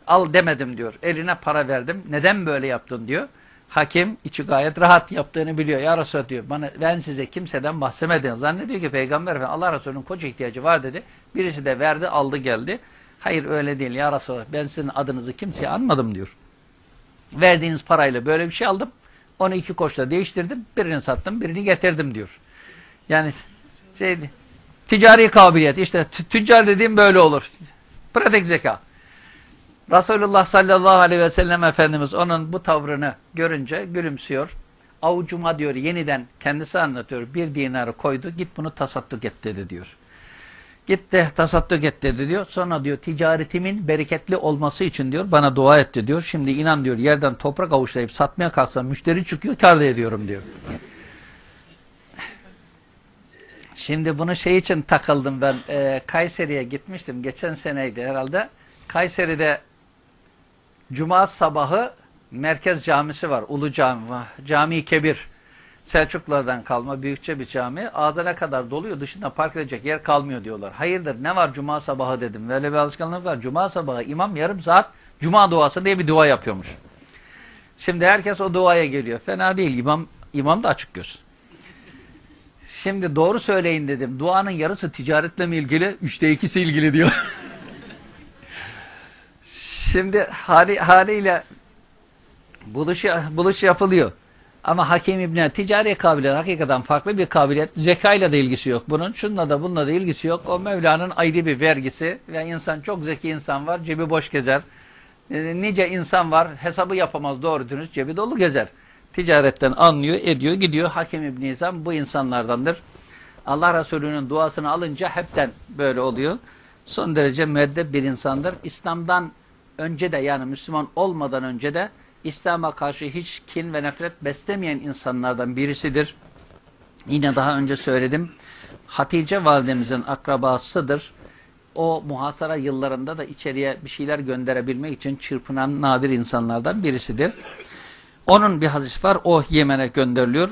Al demedim diyor. Eline para verdim. Neden böyle yaptın diyor. Hakim içi gayet rahat yaptığını biliyor. Ya Resulallah diyor bana, ben size kimseden bahsetmedim. Zannediyor ki Peygamber Efendimiz Allah Resulü'nün koca ihtiyacı var dedi. Birisi de verdi aldı geldi. Hayır öyle değil ya Resulallah ben sizin adınızı kimseye anmadım diyor. Verdiğiniz parayla böyle bir şey aldım. Onu iki koçla değiştirdim. Birini sattım birini getirdim diyor. Yani şey, ticari kabiliyet işte tüccar dediğim böyle olur. Pratik zeka. Resulullah sallallahu aleyhi ve sellem Efendimiz onun bu tavrını görünce gülümsüyor. Avucuma diyor yeniden kendisi anlatıyor. Bir dinarı koydu git bunu tasadduk et dedi diyor. Git de tasadduk et dedi diyor. Sonra diyor ticaretimin bereketli olması için diyor bana dua etti diyor. Şimdi inan diyor yerden toprak avuçlayıp satmaya kalksam müşteri çıkıyor kar ediyorum diyor. Şimdi bunu şey için takıldım ben. E, Kayseri'ye gitmiştim. Geçen seneydi herhalde. Kayseri'de Cuma sabahı Merkez Camisi var. Ulu Cami Cami Kebir. Selçuklulardan kalma büyükçe bir cami. Ağzına kadar doluyor. Dışında park edecek yer kalmıyor diyorlar. Hayırdır ne var Cuma sabahı dedim. Böyle bir alışkanlık var. Cuma sabahı imam yarım saat Cuma duası diye bir dua yapıyormuş. Şimdi herkes o duaya geliyor. Fena değil. İmam, imam da açık göz. Şimdi doğru söyleyin dedim. Duanın yarısı ticaretle mi ilgili? Üçte ikisi ilgili diyor. Şimdi hali, haliyle buluş, buluş yapılıyor. Ama Hakim İbni ticari kabiliyet hakikaten farklı bir kabiliyet. Zekayla da ilgisi yok bunun. Şununla da bununla da ilgisi yok. O Mevla'nın ayrı bir vergisi. Ve insan çok zeki insan var. Cebi boş gezer. Nice insan var. Hesabı yapamaz doğru dürüst. Cebi dolu gezer. Ticaretten anlıyor, ediyor, gidiyor. Hakim İbni İzam bu insanlardandır. Allah Resulü'nün duasını alınca hepten böyle oluyor. Son derece müeddep bir insandır. İslam'dan önce de yani Müslüman olmadan önce de İslam'a karşı hiç kin ve nefret beslemeyen insanlardan birisidir. Yine daha önce söyledim. Hatice validemizin akrabasıdır. O muhasara yıllarında da içeriye bir şeyler gönderebilmek için çırpınan nadir insanlardan birisidir. Onun bir hadis var. O Yemen'e gönderiliyor.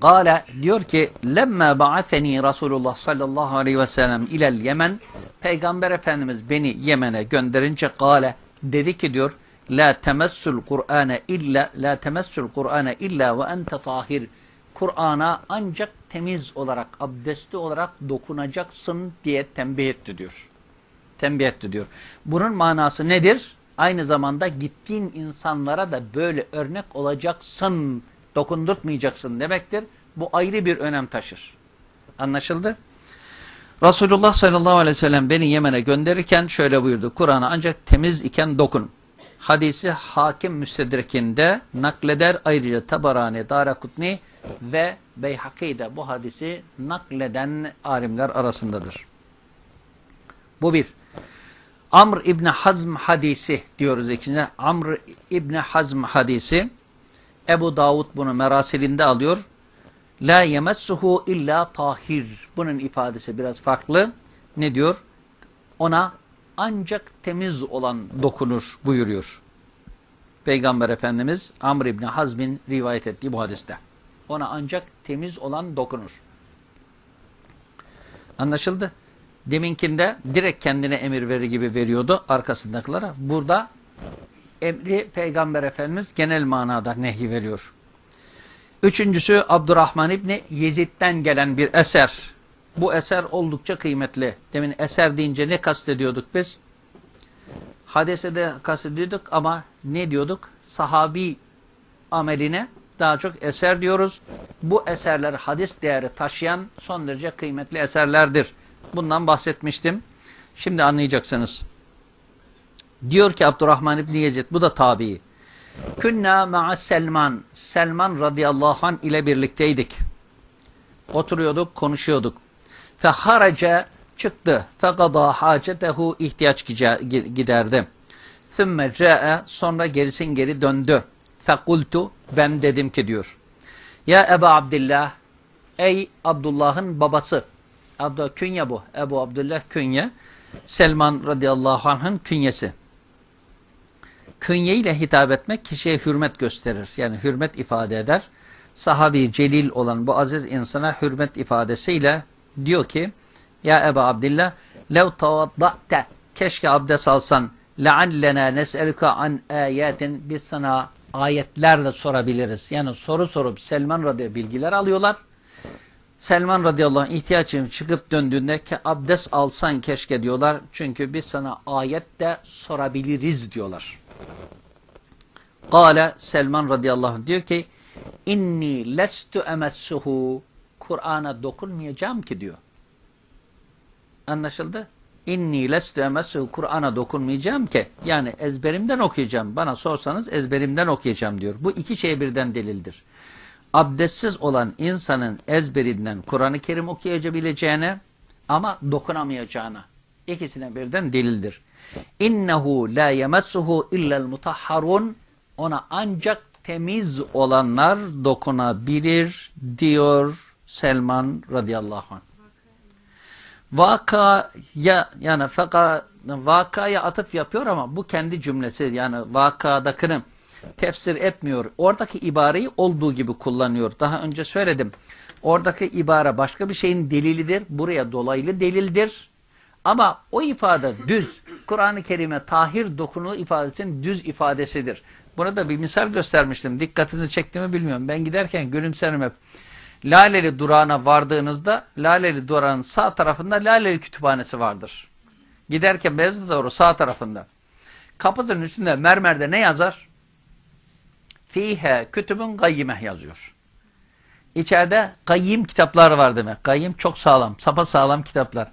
Gale diyor ki lemme ba'atheni Resulullah sallallahu aleyhi ve sellem ilel Yemen Peygamber Efendimiz beni Yemen'e gönderince gale dedi ki diyor la temessul Kur'ane illa la temessul Kur'ane illa ve ente tahir Kur'an'a ancak temiz olarak abdestli olarak dokunacaksın diye tembih etti diyor. Tembih etti diyor. Bunun manası nedir? Aynı zamanda gittiğin insanlara da böyle örnek olacaksın dokundurtmayacaksın demektir. Bu ayrı bir önem taşır. Anlaşıldı? Resulullah sallallahu aleyhi ve sellem beni Yemen'e gönderirken şöyle buyurdu. Kur'an'a ancak temiz iken dokun. Hadisi hakim müstedrekinde nakleder ayrıca Tabarani, Darakutni ve Beyhaki de bu hadisi nakleden alimler arasındadır. Bu bir. Amr İbni Hazm hadisi diyoruz ikinci. Amr İbni Hazm hadisi Ebu Davud bunu merasilinde alıyor. La yemessuhu illa tahir. Bunun ifadesi biraz farklı. Ne diyor? Ona ancak temiz olan dokunur buyuruyor. Peygamber Efendimiz Amr İbni Hazm'in rivayet ettiği bu hadiste. Ona ancak temiz olan dokunur. Anlaşıldı? Deminkinde direkt kendine emir verir gibi veriyordu arkasındakilere. Burada emri Peygamber Efendimiz genel manada nehi veriyor. Üçüncüsü Abdurrahman İbni Yezid'den gelen bir eser. Bu eser oldukça kıymetli. Demin eser deyince ne kastediyorduk biz? Hadese de kastediyorduk ama ne diyorduk? Sahabi ameline daha çok eser diyoruz. Bu eserler hadis değeri taşıyan son derece kıymetli eserlerdir. Bundan bahsetmiştim. Şimdi anlayacaksınız. Diyor ki Abdurrahman İbni Yezid, bu da tabi. Künna ma'a Selman. Selman radıyallahu an ile birlikteydik. Oturuyorduk, konuşuyorduk. Feharaca çıktı. Fekada hacetehu ihtiyaç giderdi. Thümme ca'e sonra gerisin geri döndü. Fekultu ben dedim ki diyor. Ya Ebu Abdillah ey Abdullah'ın babası. Abdullah künye bu. Ebu Abdullah künye. Selman radıyallahu anh'ın künyesi künye ile hitap etmek kişiye hürmet gösterir. Yani hürmet ifade eder. Sahabi celil olan bu aziz insana hürmet ifadesiyle diyor ki Ya Ebu Abdillah lev tavadda'te keşke abdest alsan leallena nes'eluka an ayatin biz sana ayetlerle sorabiliriz. Yani soru sorup Selman radıyallahu bilgiler alıyorlar. Selman radıyallahu anh ihtiyaç çıkıp döndüğünde ki abdest alsan keşke diyorlar. Çünkü biz sana ayet de sorabiliriz diyorlar. Kale Selman radıyallahu anh diyor ki inni lestu emessuhu Kur'an'a dokunmayacağım ki diyor. Anlaşıldı? İnni lestu emessuhu Kur'an'a dokunmayacağım ki. Yani ezberimden okuyacağım. Bana sorsanız ezberimden okuyacağım diyor. Bu iki şey birden delildir. Abdestsiz olan insanın ezberinden Kur'an-ı Kerim okuyabileceğine ama dokunamayacağına. İkisine birden delildir. İnnehu la yemessuhu illel mutahharun ona ancak temiz olanlar dokunabilir diyor Selman radıyallahu anh. Vakaya yani faka, vakaya atıf yapıyor ama bu kendi cümlesi yani vakadakini tefsir etmiyor. Oradaki ibareyi olduğu gibi kullanıyor. Daha önce söyledim. Oradaki ibare başka bir şeyin delilidir. Buraya dolaylı delildir. Ama o ifade düz. Kur'an-ı Kerim'e tahir dokunulu ifadesinin düz ifadesidir. Buna da bir misal göstermiştim. Dikkatinizi çektiğimi bilmiyorum. Ben giderken gülümserim hep. Laleli durağına vardığınızda Laleli durağın sağ tarafında Laleli kütüphanesi vardır. Giderken Beyazıt'a doğru sağ tarafında. Kapısının üstünde mermerde ne yazar? Fihe kütübün gayyimeh yazıyor. İçeride gayyim kitaplar var demek. Gayyim çok sağlam, sapa sağlam kitaplar.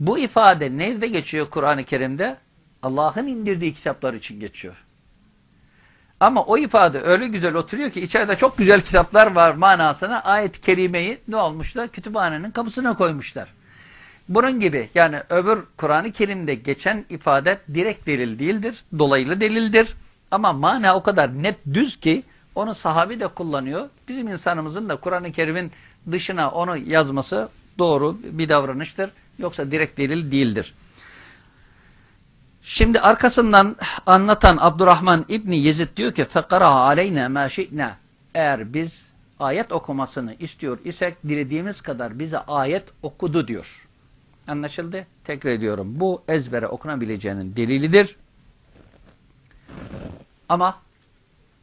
Bu ifade nerede geçiyor Kur'an-ı Kerim'de? Allah'ın indirdiği kitaplar için geçiyor. Ama o ifade öyle güzel oturuyor ki içeride çok güzel kitaplar var manasına ayet-i kerimeyi ne olmuşlar? Kütüphanenin kapısına koymuşlar. Bunun gibi yani öbür Kur'an-ı Kerim'de geçen ifade direkt delil değildir. Dolaylı delildir. Ama mana o kadar net düz ki onu sahabi de kullanıyor. Bizim insanımızın da Kur'an-ı Kerim'in dışına onu yazması doğru bir davranıştır. Yoksa direkt delil değildir. Şimdi arkasından anlatan Abdurrahman İbni Yezid diyor ki فَقَرَهَا عَلَيْنَا مَا شِئْنَا Eğer biz ayet okumasını istiyor isek dilediğimiz kadar bize ayet okudu diyor. Anlaşıldı? Tekrar ediyorum. Bu ezbere okunabileceğinin delilidir. Ama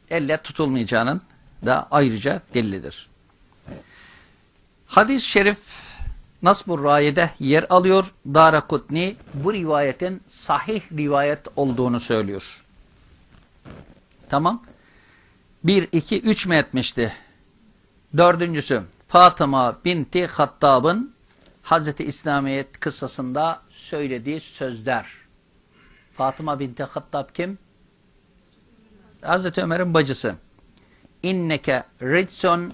elle tutulmayacağının da ayrıca delilidir. Hadis-i şerif Nasbur Raye'de yer alıyor. Dara Kutni bu rivayetin sahih rivayet olduğunu söylüyor. Tamam. Bir, iki, üç mü etmişti? Dördüncüsü Fatıma binti Hattab'ın Hazreti İslamiyet kıssasında söylediği sözler. Fatıma binti Hattab kim? Hazreti Ömer'in bacısı. İnneke ritson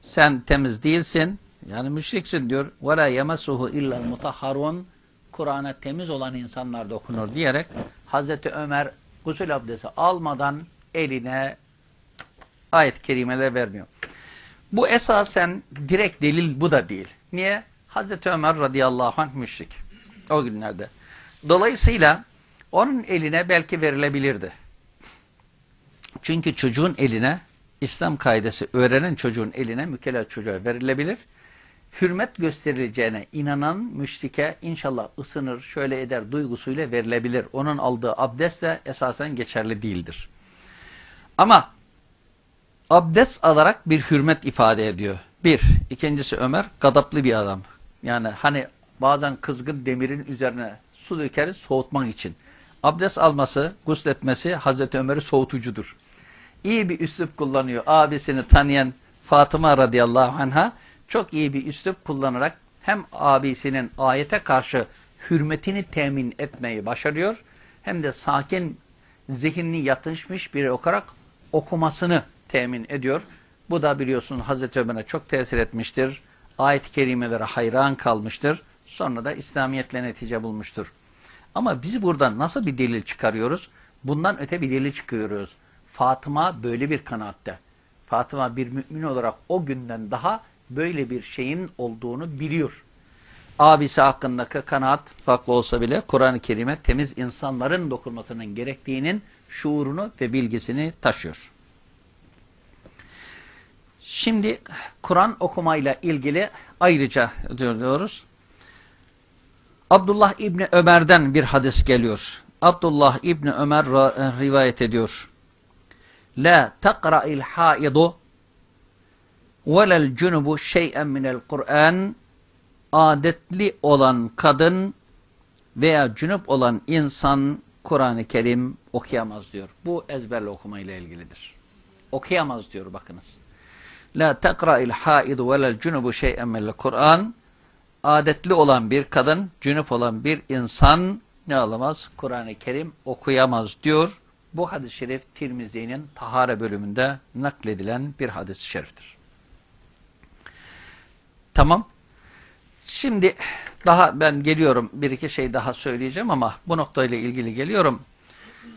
sen temiz değilsin yani müşriksin diyor. وَلَا يَمَسُهُ اِلَّا الْمُتَحَّرُونَ Kur'an'a temiz olan insanlar dokunur diyerek Hazreti Ömer gusül abdesti almadan eline ayet-i kerimeler vermiyor. Bu esasen direkt delil bu da değil. Niye? Hazreti Ömer radıyallahu anh müşrik. O günlerde. Dolayısıyla onun eline belki verilebilirdi. Çünkü çocuğun eline İslam kaidesi öğrenen çocuğun eline mükellef çocuğa verilebilir hürmet gösterileceğine inanan müşrike inşallah ısınır, şöyle eder duygusuyla verilebilir. Onun aldığı abdest de esasen geçerli değildir. Ama abdest alarak bir hürmet ifade ediyor. Bir. ikincisi Ömer gadaplı bir adam. Yani hani bazen kızgın demirin üzerine su dökeriz soğutmak için. Abdest alması, gusletmesi Hazreti Ömer'i soğutucudur. İyi bir üslup kullanıyor. Abisini tanıyan Fatıma radıyallahu anha çok iyi bir üslup kullanarak hem abisinin ayete karşı hürmetini temin etmeyi başarıyor hem de sakin zihinli yatışmış biri okuyarak okumasını temin ediyor. Bu da biliyorsunuz Hazreti Ömer'e çok tesir etmiştir. Ayet-i kerimelere hayran kalmıştır. Sonra da İslamiyetle netice bulmuştur. Ama biz buradan nasıl bir delil çıkarıyoruz? Bundan öte bir delil çıkıyoruz. Fatıma böyle bir kanaatte. Fatıma bir mümin olarak o günden daha böyle bir şeyin olduğunu biliyor. Abisi hakkındaki kanaat farklı olsa bile Kur'an-ı Kerim'e temiz insanların dokunmasının gerektiğinin şuurunu ve bilgisini taşıyor. Şimdi Kur'an okumayla ilgili ayrıca diyoruz. Abdullah İbni Ömer'den bir hadis geliyor. Abdullah İbni Ömer rivayet ediyor. La taqra'il haidu velel cunubu şey'en minel Kur'an adetli olan kadın veya cünüp olan insan Kur'an-ı Kerim okuyamaz diyor. Bu ezberle okumayla ilgilidir. Okuyamaz diyor bakınız. La tekra'il haidu velel cunubu şey'en minel Kur'an adetli olan bir kadın, cünüp olan bir insan ne alamaz? Kur'an-ı Kerim okuyamaz diyor. Bu hadis-i şerif Tirmizi'nin Tahare bölümünde nakledilen bir hadis-i şeriftir. Tamam. Şimdi daha ben geliyorum bir iki şey daha söyleyeceğim ama bu noktayla ilgili geliyorum.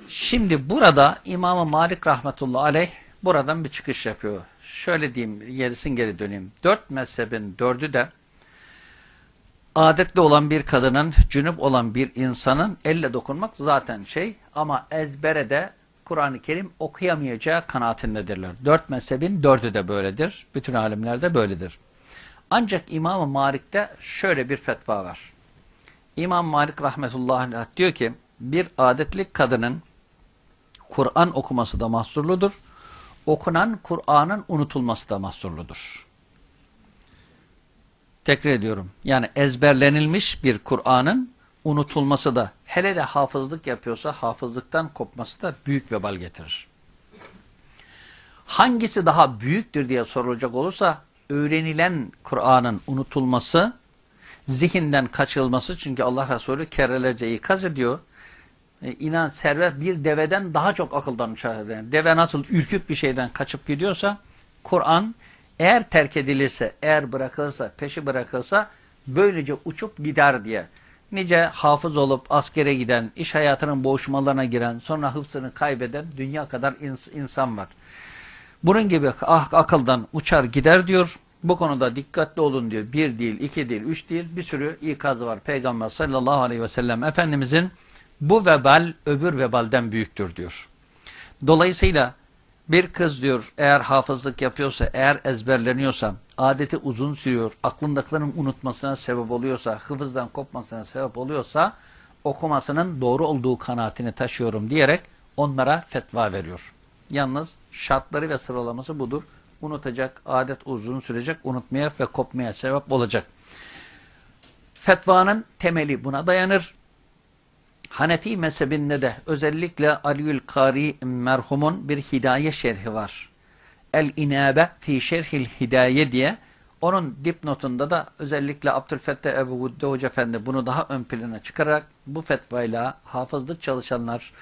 Şimdi burada İmam-ı Malik rahmetullahi aleyh buradan bir çıkış yapıyor. Şöyle diyeyim gerisin geri döneyim. Dört mezhebin dördü de adetli olan bir kadının, cünüp olan bir insanın elle dokunmak zaten şey ama ezbere de Kur'an-ı Kerim okuyamayacağı kanaatindedirler. Dört mezhebin dördü de böyledir. Bütün alimler de böyledir. Ancak İmam-ı Malik'te şöyle bir fetva var. İmam Malik rahmetullahi anh diyor ki bir adetli kadının Kur'an okuması da mahsurludur. Okunan Kur'an'ın unutulması da mahsurludur. Tekrar ediyorum. Yani ezberlenilmiş bir Kur'an'ın unutulması da hele de hafızlık yapıyorsa hafızlıktan kopması da büyük vebal getirir. Hangisi daha büyüktür diye sorulacak olursa öğrenilen Kur'an'ın unutulması, zihinden kaçılması çünkü Allah Resulü kerelerce ikaz ediyor. E, inan servet bir deveden daha çok akıldan uçar. Yani deve nasıl ürküp bir şeyden kaçıp gidiyorsa Kur'an eğer terk edilirse, eğer bırakılırsa, peşi bırakılırsa böylece uçup gider diye. Nice hafız olup askere giden, iş hayatının boğuşmalarına giren, sonra hıfzını kaybeden dünya kadar ins insan var. Bunun gibi ah, akıldan uçar gider diyor. Bu konuda dikkatli olun diyor. Bir değil, iki değil, üç değil bir sürü ikazı var. Peygamber sallallahu aleyhi ve sellem Efendimizin bu vebal öbür vebalden büyüktür diyor. Dolayısıyla bir kız diyor eğer hafızlık yapıyorsa, eğer ezberleniyorsa, adeti uzun sürüyor, aklındakilerin unutmasına sebep oluyorsa, hıfızdan kopmasına sebep oluyorsa okumasının doğru olduğu kanaatini taşıyorum diyerek onlara fetva veriyor. Yalnız şartları ve sıralaması budur. Unutacak, adet uzun sürecek, unutmaya ve kopmaya sebep olacak. Fetvanın temeli buna dayanır. Hanefi mezhebinde de özellikle Aliül Kari merhumun bir hidaye şerhi var. El-İnabe fi şerhil hidaye diye onun dipnotunda da özellikle Abdülfettah Ebu Gudde Hoca Efendi bunu daha ön plana çıkarak bu fetvayla hafızlık çalışanlar,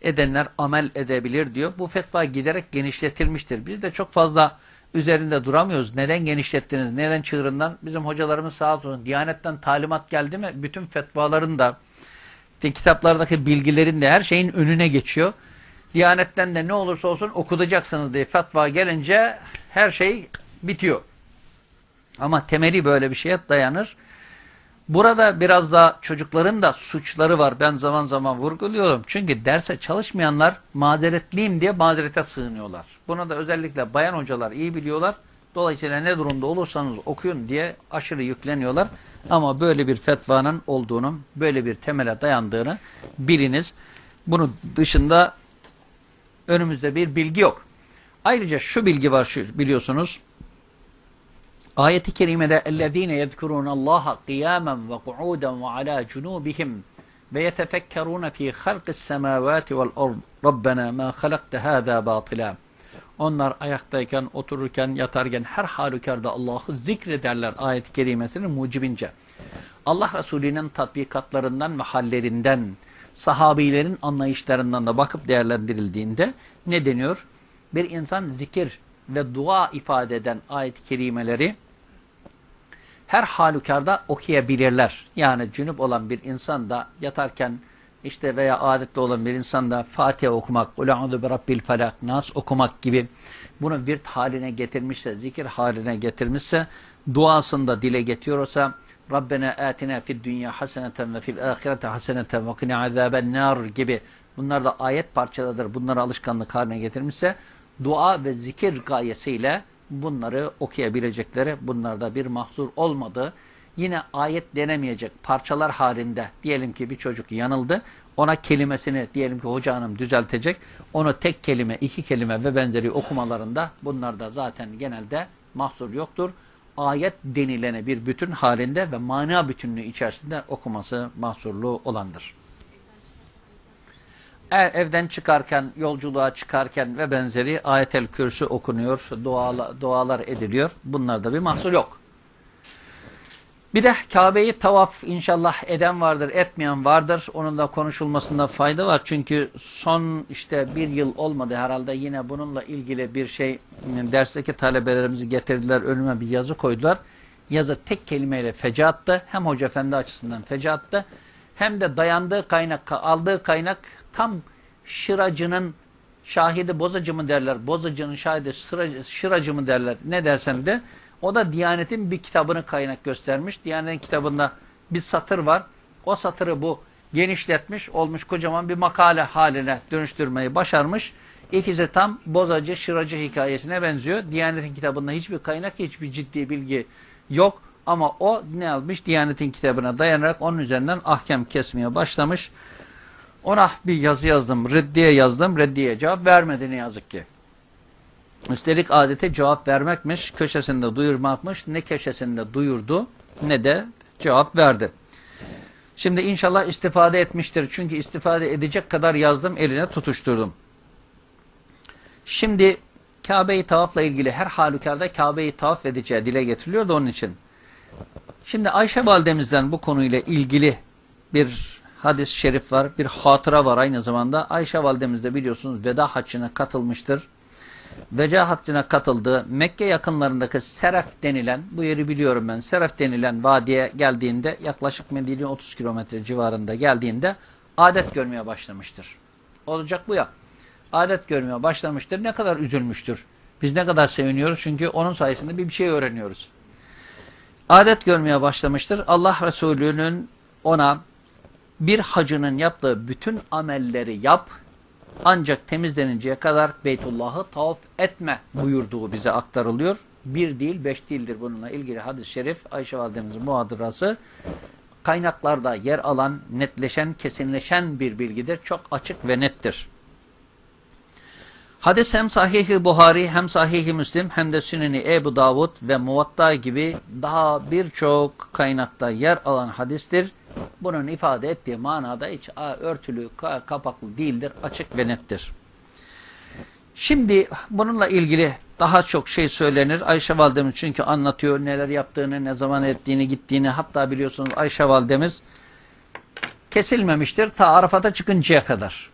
edenler amel edebilir diyor. Bu fetva giderek genişletilmiştir. Biz de çok fazla üzerinde duramıyoruz. Neden genişlettiniz? Neden çığırından? Bizim hocalarımız sağ olsun. Diyanetten talimat geldi mi bütün fetvaların da kitaplardaki bilgilerin de her şeyin önüne geçiyor. Diyanetten de ne olursa olsun okutacaksınız diye fetva gelince her şey bitiyor. Ama temeli böyle bir şeye dayanır. Burada biraz da çocukların da suçları var. Ben zaman zaman vurguluyorum. Çünkü derse çalışmayanlar mazeretliyim diye mazerete sığınıyorlar. Buna da özellikle bayan hocalar iyi biliyorlar. Dolayısıyla ne durumda olursanız okuyun diye aşırı yükleniyorlar. Ama böyle bir fetvanın olduğunu, böyle bir temele dayandığını biliniz. Bunun dışında önümüzde bir bilgi yok. Ayrıca şu bilgi var şu biliyorsunuz. Ayet-i kerimede اَلَّذ۪ينَ يَذْكُرُونَ اللّٰهَ قِيَامًا وَقُعُودًا وَعَلَى جُنُوبِهِمْ وَيَتَفَكَّرُونَ ف۪ي خَلْقِ السَّمَاوَاتِ وَالْأَرْضِ رَبَّنَا مَا خَلَقْتَ هَذَا بَاطِلًا Onlar ayaktayken, otururken, yatarken her halükarda Allah'ı zikrederler ayet-i kerimesinin mucibince. Allah Resulü'nün tatbikatlarından ve hallerinden, sahabilerin anlayışlarından da bakıp değerlendirildiğinde ne deniyor? Bir insan zikir ve dua ifade eden ayet-i kerimeleri her halükarda okuyabilirler. Yani cünüp olan bir insan da yatarken işte veya adetli olan bir insan da Fatiha okumak, Ula'udu bi Rabbil Felak, Nas okumak gibi bunu virt haline getirmişse, zikir haline getirmişse, duasında dile getiriyorsa Rabbena atina fid dünya haseneten ve fil ahirete haseneten ve kine azaben nar gibi bunlar da ayet parçalarıdır. Bunları alışkanlık haline getirmişse dua ve zikir gayesiyle bunları okuyabilecekleri bunlarda bir mahzur olmadığı yine ayet denemeyecek parçalar halinde diyelim ki bir çocuk yanıldı. Ona kelimesini diyelim ki hoca hanım düzeltecek. Onu tek kelime, iki kelime ve benzeri okumalarında bunlarda zaten genelde mahsur yoktur. Ayet denilene bir bütün halinde ve mana bütünlüğü içerisinde okuması mahsurlu olandır. E, evden çıkarken, yolculuğa çıkarken ve benzeri ayetel kürsü okunuyor, duala, dualar ediliyor. Bunlarda bir mahsur yok. Bir de Kabe'yi tavaf inşallah eden vardır, etmeyen vardır. Onun da konuşulmasında fayda var. Çünkü son işte bir yıl olmadı herhalde yine bununla ilgili bir şey dersteki talebelerimizi getirdiler. Önüme bir yazı koydular. Yazı tek kelimeyle fecaattı. Hem Hoca Efendi açısından fecaattı. Hem de dayandığı kaynak, aldığı kaynak tam şıracının şahidi bozacı mı derler, bozacının şahidi şıracı, şıracı mı derler ne dersen de o da Diyanet'in bir kitabını kaynak göstermiş. Diyanet'in kitabında bir satır var. O satırı bu genişletmiş, olmuş kocaman bir makale haline dönüştürmeyi başarmış. İkisi tam bozacı, şıracı hikayesine benziyor. Diyanet'in kitabında hiçbir kaynak, hiçbir ciddi bilgi yok. Ama o ne almış? Diyanet'in kitabına dayanarak onun üzerinden ahkam kesmeye başlamış. Ona bir yazı yazdım, reddiye yazdım, reddiye cevap vermedi ne yazık ki. Üstelik adete cevap vermekmiş, köşesinde duyurmakmış. Ne köşesinde duyurdu ne de cevap verdi. Şimdi inşallah istifade etmiştir. Çünkü istifade edecek kadar yazdım, eline tutuşturdum. Şimdi Kabe'yi tavafla ilgili her halükarda Kabe'yi tavaf edeceği dile getiriliyor da onun için. Şimdi Ayşe validemizden bu konuyla ilgili bir hadis-i şerif var, bir hatıra var aynı zamanda. Ayşe validemiz de biliyorsunuz veda haccına katılmıştır. Veda haccına katıldığı Mekke yakınlarındaki Seref denilen, bu yeri biliyorum ben, Seref denilen vadiye geldiğinde yaklaşık Medine 30 kilometre civarında geldiğinde adet görmeye başlamıştır. Olacak bu ya. Adet görmeye başlamıştır. Ne kadar üzülmüştür. Biz ne kadar seviniyoruz çünkü onun sayesinde bir şey öğreniyoruz. Adet görmeye başlamıştır. Allah Resulü'nün ona bir hacının yaptığı bütün amelleri yap ancak temizleninceye kadar Beytullah'ı tavaf etme buyurduğu bize aktarılıyor. Bir değil, beş değildir bununla ilgili hadis-i şerif Ayşe Validemizin muhadırası kaynaklarda yer alan, netleşen, kesinleşen bir bilgidir. Çok açık ve nettir. Hadis hem Sahih-i Buhari hem Sahih-i Müslim hem de Süneni Ebu Davud ve Muvatta gibi daha birçok kaynakta yer alan hadistir. Bunun ifade ettiği manada hiç örtülü, kapaklı değildir, açık ve nettir. Şimdi bununla ilgili daha çok şey söylenir. Ayşe validemiz çünkü anlatıyor neler yaptığını, ne zaman ettiğini, gittiğini. Hatta biliyorsunuz Ayşe validemiz kesilmemiştir ta Arafat'a çıkıncaya kadar.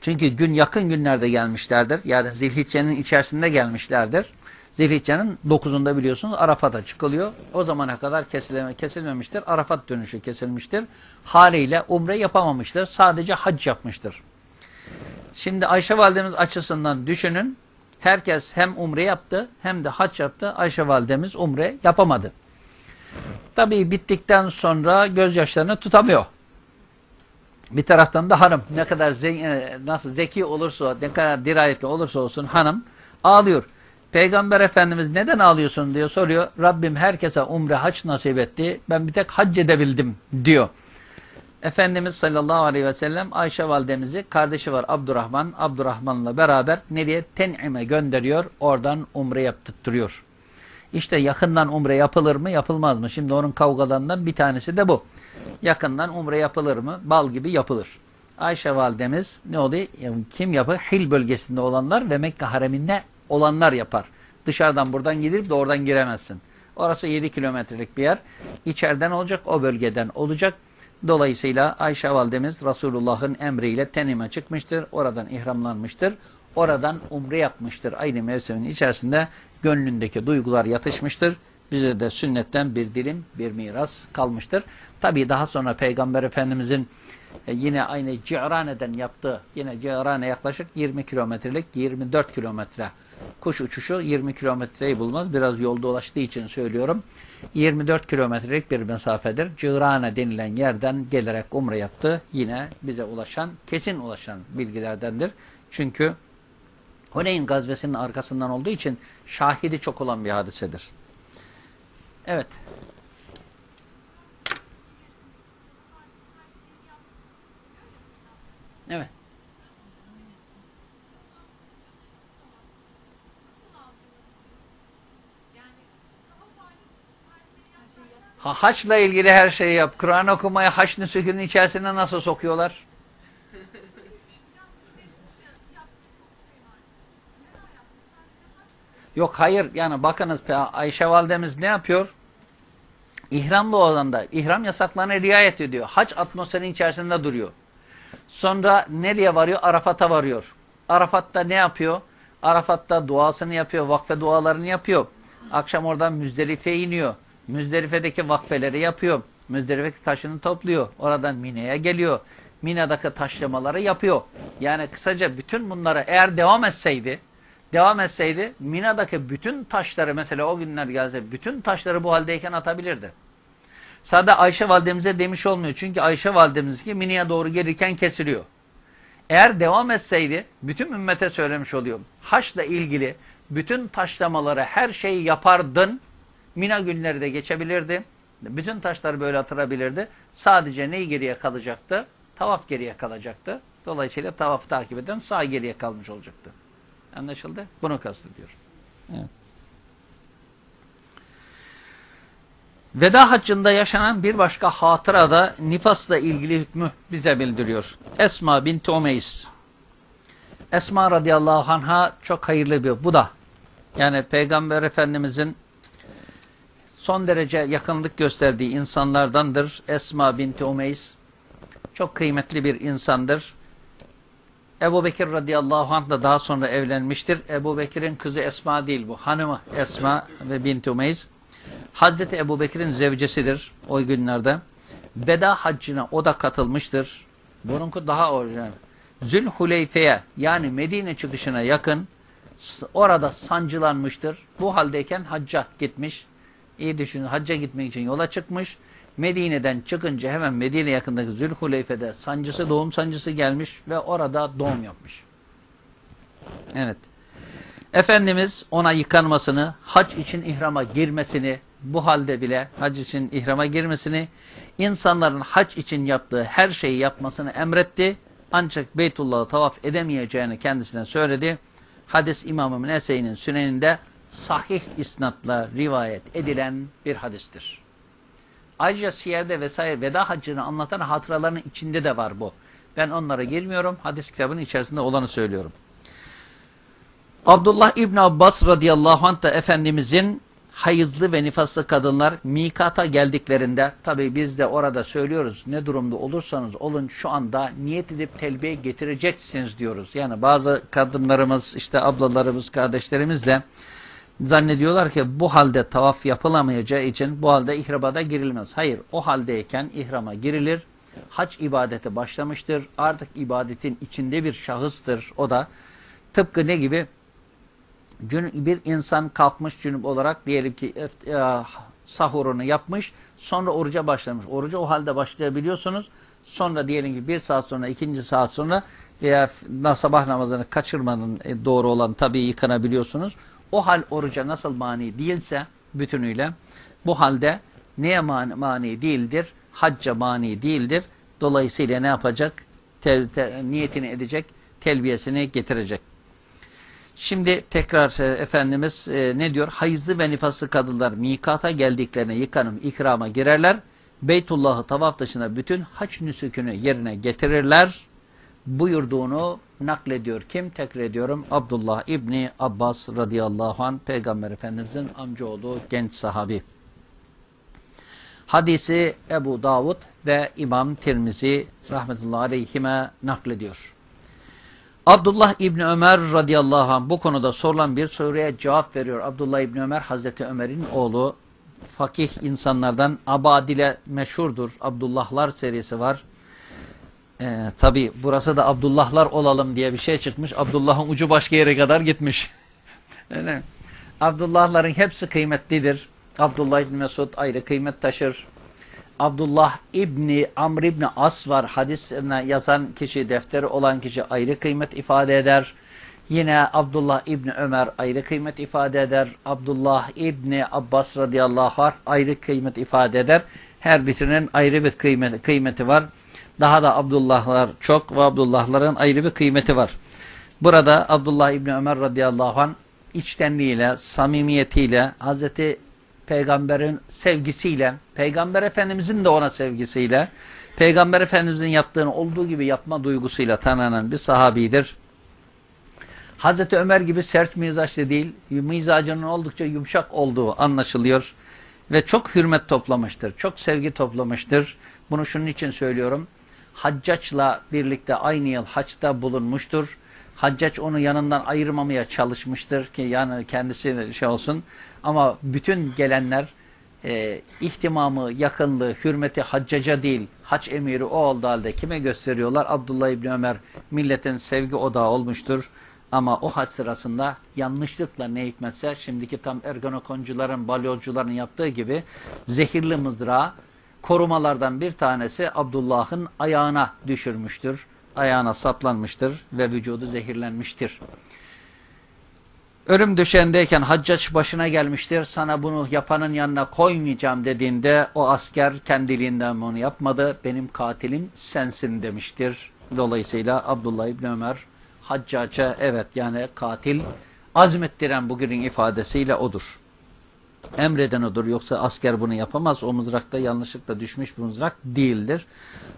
Çünkü gün yakın günlerde gelmişlerdir. Yani Zilhicce'nin içerisinde gelmişlerdir. Zilhicce'nin 9'unda biliyorsunuz Arafat'a çıkılıyor. O zamana kadar kesilme, kesilmemiştir. Arafat dönüşü kesilmiştir. Haliyle umre yapamamıştır. Sadece hac yapmıştır. Şimdi Ayşe validemiz açısından düşünün. Herkes hem umre yaptı hem de hac yaptı. Ayşe validemiz umre yapamadı. Tabii bittikten sonra gözyaşlarını tutamıyor. Bir taraftan da hanım ne kadar ze nasıl zeki olursa, ne kadar dirayetli olursa olsun hanım ağlıyor. Peygamber Efendimiz neden ağlıyorsun diyor soruyor. Rabbim herkese umre haç nasip etti. Ben bir tek hac edebildim diyor. Efendimiz sallallahu aleyhi ve sellem Ayşe validemizi kardeşi var Abdurrahman. Abdurrahman'la beraber nereye? Ten'ime gönderiyor. Oradan umre yaptırtırıyor. İşte yakından umre yapılır mı yapılmaz mı? Şimdi onun kavgalarından bir tanesi de bu. Yakından umre yapılır mı? Bal gibi yapılır. Ayşe validemiz ne oluyor? Kim yapar? Hil bölgesinde olanlar ve Mekke hareminde olanlar yapar. Dışarıdan buradan gidip de oradan giremezsin. Orası 7 kilometrelik bir yer. İçeriden olacak, o bölgeden olacak. Dolayısıyla Ayşe validemiz Resulullah'ın emriyle tenime çıkmıştır. Oradan ihramlanmıştır. Oradan umre yapmıştır. Aynı mevsimin içerisinde gönlündeki duygular yatışmıştır. Bize de sünnetten bir dilim, bir miras kalmıştır. Tabii daha sonra Peygamber Efendimizin e, yine aynı Cihrane'den yaptığı, yine Cihrane yaklaşık 20 kilometrelik, 24 kilometre Kuş uçuşu 20 kilometreyi bulmaz. Biraz yol dolaştığı için söylüyorum. 24 kilometrelik bir mesafedir. Cığrane denilen yerden gelerek umre yaptı. Yine bize ulaşan, kesin ulaşan bilgilerdendir. Çünkü Huneyn gazvesinin arkasından olduğu için şahidi çok olan bir hadisedir. Evet. Evet. Ha, haçla ilgili her şeyi yap. Kur'an okumaya haç nüsükünün içerisine nasıl sokuyorlar? Yok hayır yani bakınız Ayşe validemiz ne yapıyor? İhramlı olanda ihram yasaklarına riayet ediyor. Hac atmosferin içerisinde duruyor. Sonra nereye varıyor? Arafat'a varıyor. Arafat'ta ne yapıyor? Arafat'ta duasını yapıyor, vakfe dualarını yapıyor. Akşam oradan Müzdelife'ye iniyor. Müzdelife'deki vakfeleri yapıyor. Müzdelife taşını topluyor. Oradan Mine'ye geliyor. Mine'deki taşlamaları yapıyor. Yani kısaca bütün bunları eğer devam etseydi, devam etseydi Mina'daki bütün taşları mesela o günler gelse bütün taşları bu haldeyken atabilirdi. Sadece Ayşe validemize demiş olmuyor. Çünkü Ayşe validemiz ki Mina'ya doğru gelirken kesiliyor. Eğer devam etseydi bütün ümmete söylemiş oluyor. Haçla ilgili bütün taşlamaları her şeyi yapardın. Mina günleri de geçebilirdi. Bütün taşları böyle atırabilirdi. Sadece neyi geriye kalacaktı? Tavaf geriye kalacaktı. Dolayısıyla tavaf takip eden sağ geriye kalmış olacaktı. Anlaşıldı? Bunu kastediyor. Evet. Veda haccında yaşanan bir başka hatıra da nifasla ilgili hükmü bize bildiriyor. Esma binti Umeys. Esma radıyallahu anha çok hayırlı bir bu da. Yani Peygamber Efendimizin son derece yakınlık gösterdiği insanlardandır. Esma binti Umeys. Çok kıymetli bir insandır. Ebu Bekir radıyallahu anh da daha sonra evlenmiştir. Ebu Bekir'in kızı Esma değil bu. Hanımı Esma ve binti Umeys. Hazreti Ebu Bekir'in zevcesidir o günlerde. Veda haccına o da katılmıştır. Bununki daha orijinal. Zülhuleyfe'ye yani Medine çıkışına yakın orada sancılanmıştır. Bu haldeyken hacca gitmiş. İyi düşünün hacca gitmek için yola çıkmış. Medine'den çıkınca hemen Medine yakındaki Zülhuleyfe'de sancısı doğum sancısı gelmiş ve orada doğum yapmış. Evet. Efendimiz ona yıkanmasını, hac için ihrama girmesini, bu halde bile hac için ihrama girmesini, insanların hac için yaptığı her şeyi yapmasını emretti. Ancak Beytullah'ı tavaf edemeyeceğini kendisine söyledi. Hadis İmam-ı süneninde sahih isnatla rivayet edilen bir hadistir. Ayrıca siyerde vesaire veda haccını anlatan hatıraların içinde de var bu. Ben onlara girmiyorum. Hadis kitabının içerisinde olanı söylüyorum. Abdullah İbn Abbas radıyallahu anh da Efendimizin hayızlı ve nifaslı kadınlar mikata geldiklerinde tabi biz de orada söylüyoruz ne durumda olursanız olun şu anda niyet edip telbiye getireceksiniz diyoruz. Yani bazı kadınlarımız işte ablalarımız kardeşlerimiz de zannediyorlar ki bu halde tavaf yapılamayacağı için bu halde ihrama girilmez. Hayır o haldeyken ihrama girilir. Hac ibadeti başlamıştır. Artık ibadetin içinde bir şahıstır o da. Tıpkı ne gibi? bir insan kalkmış cünüp olarak diyelim ki e, sahurunu yapmış sonra oruca başlamış. Oruca o halde başlayabiliyorsunuz. Sonra diyelim ki bir saat sonra ikinci saat sonra veya sabah namazını kaçırmanın e, doğru olan tabii yıkanabiliyorsunuz. O hal oruca nasıl mani değilse bütünüyle bu halde neye mani, mani değildir? Hacca mani değildir. Dolayısıyla ne yapacak? Te, te, niyetini edecek, telbiyesini getirecek. Şimdi tekrar e, Efendimiz e, ne diyor? Hayızlı ve nifaslı kadınlar mikata geldiklerine yıkanım ikrama girerler. Beytullah'ı tavaf dışında bütün haç nüsükünü yerine getirirler. Buyurduğunu naklediyor. Kim? Tekrar ediyorum. Abdullah İbni Abbas radıyallahu anh Peygamber Efendimizin amcaoğlu genç sahabi. Hadisi Ebu Davud ve İmam Tirmizi rahmetullahi aleyhime naklediyor. Abdullah İbni Ömer radıyallahu anh bu konuda sorulan bir soruya cevap veriyor. Abdullah İbni Ömer Hazreti Ömer'in oğlu fakih insanlardan Abadile meşhurdur. Abdullahlar serisi var. Ee, Tabi burası da Abdullahlar olalım diye bir şey çıkmış. Abdullah'ın ucu başka yere kadar gitmiş. Öyle. Abdullahların hepsi kıymetlidir. Abdullah İbni Mesud ayrı kıymet taşır. Abdullah İbni Amr İbni As var. Hadisine yazan kişi, defteri olan kişi ayrı kıymet ifade eder. Yine Abdullah İbni Ömer ayrı kıymet ifade eder. Abdullah İbni Abbas radıyallahu anh ayrı kıymet ifade eder. Her birinin ayrı bir kıymeti, kıymeti var. Daha da Abdullahlar çok ve Abdullahların ayrı bir kıymeti var. Burada Abdullah İbni Ömer radıyallahu anh içtenliğiyle, samimiyetiyle Hazreti peygamberin sevgisiyle, peygamber efendimizin de ona sevgisiyle, peygamber efendimizin yaptığını olduğu gibi yapma duygusuyla tanınan bir sahabidir. Hazreti Ömer gibi sert mizaçlı değil, mizacının oldukça yumuşak olduğu anlaşılıyor. Ve çok hürmet toplamıştır, çok sevgi toplamıştır. Bunu şunun için söylüyorum. Haccaç'la birlikte aynı yıl haçta bulunmuştur. Haccaç onu yanından ayırmamaya çalışmıştır ki yani kendisi şey olsun. Ama bütün gelenler e, ihtimamı, yakınlığı, hürmeti haccaca değil, haç emiri o oldu halde kime gösteriyorlar? Abdullah İbni Ömer milletin sevgi odağı olmuştur. Ama o haç sırasında yanlışlıkla ne hikmetse şimdiki tam ergonokoncuların, balyozcuların yaptığı gibi zehirli mızrağı korumalardan bir tanesi Abdullah'ın ayağına düşürmüştür. Ayağına saplanmıştır ve vücudu zehirlenmiştir. Ölüm düşendeyken haccaç başına gelmiştir. Sana bunu yapanın yanına koymayacağım dediğinde o asker kendiliğinden bunu yapmadı. Benim katilim sensin demiştir. Dolayısıyla Abdullah İbni Ömer haccaca evet yani katil azmettiren bugünün ifadesiyle odur. Emreden odur. Yoksa asker bunu yapamaz. O mızrakta yanlışlıkla düşmüş bir mızrak değildir.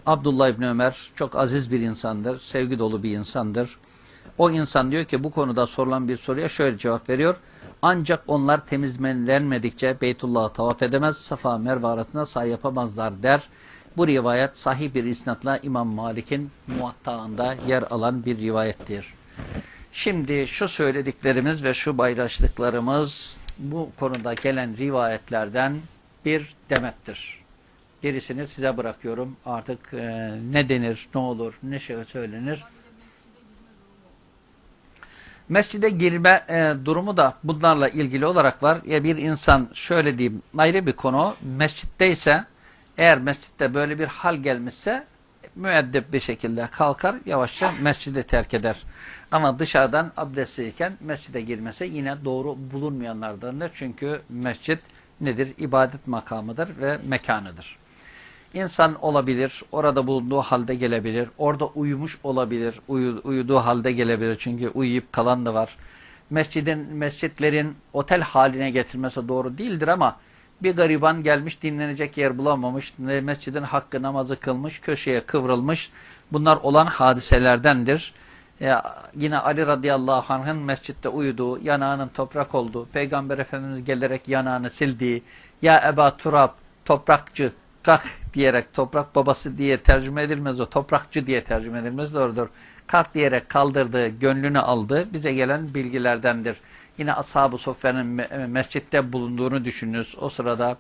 Abdullah İbni Ömer çok aziz bir insandır. Sevgi dolu bir insandır. O insan diyor ki bu konuda sorulan bir soruya şöyle cevap veriyor. Ancak onlar temizlenmedikçe Beytullah'ı tavaf edemez, Safa Merve arasında say yapamazlar der. Bu rivayet sahih bir isnatla İmam Malik'in muattağında yer alan bir rivayettir. Şimdi şu söylediklerimiz ve şu bayraşlıklarımız bu konuda gelen rivayetlerden bir demettir. Gerisini size bırakıyorum. Artık e, ne denir, ne olur, ne şey söylenir. Mescide girme e, durumu da bunlarla ilgili olarak var. Ya bir insan şöyle diyeyim ayrı bir konu. Mescitteyse eğer mescitte böyle bir hal gelmişse müeddep bir şekilde kalkar yavaşça mescidi terk eder. Ama dışarıdan abdestliyken mescide girmesi yine doğru bulunmayanlardandır. Çünkü mescit nedir? İbadet makamıdır ve mekanıdır. İnsan olabilir, orada bulunduğu halde gelebilir, orada uyumuş olabilir, uyu, uyuduğu halde gelebilir çünkü uyuyup kalan da var. Mescidin, mescitlerin otel haline getirmesi doğru değildir ama bir gariban gelmiş dinlenecek yer bulamamış, mescidin hakkı namazı kılmış, köşeye kıvrılmış. Bunlar olan hadiselerdendir. Ee, yine Ali radıyallahu anh'ın mescitte uyuduğu, yanağının toprak olduğu, Peygamber Efendimiz gelerek yanağını sildiği, ya Eba Turab, toprakçı, kalk diyerek, toprak babası diye tercüme edilmez o, toprakçı diye tercüme edilmez doğrudur. Kalk diyerek kaldırdığı, gönlünü aldı, bize gelen bilgilerdendir. Yine Ashab-ı Sofya'nın mescitte bulunduğunu düşününüz. O sırada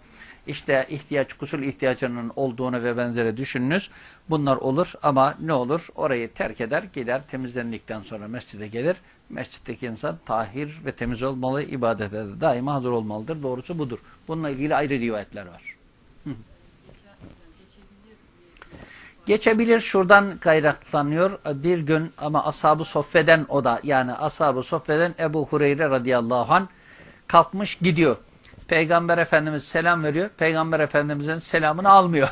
işte ihtiyaç, kusul ihtiyacının olduğunu ve benzeri düşününüz. Bunlar olur ama ne olur? Orayı terk eder, gider, temizlendikten sonra mescide gelir. Mescitteki insan tahir ve temiz olmalı, ibadete de daima hazır olmalıdır. Doğrusu budur. Bununla ilgili ayrı rivayetler var. Geçebilir şuradan kaynaklanıyor bir gün ama Ashab-ı Soffe'den o da yani Ashab-ı Soffe'den Ebu Hureyre radıyallahu an kalkmış gidiyor. Peygamber Efendimiz selam veriyor. Peygamber Efendimiz'in selamını almıyor.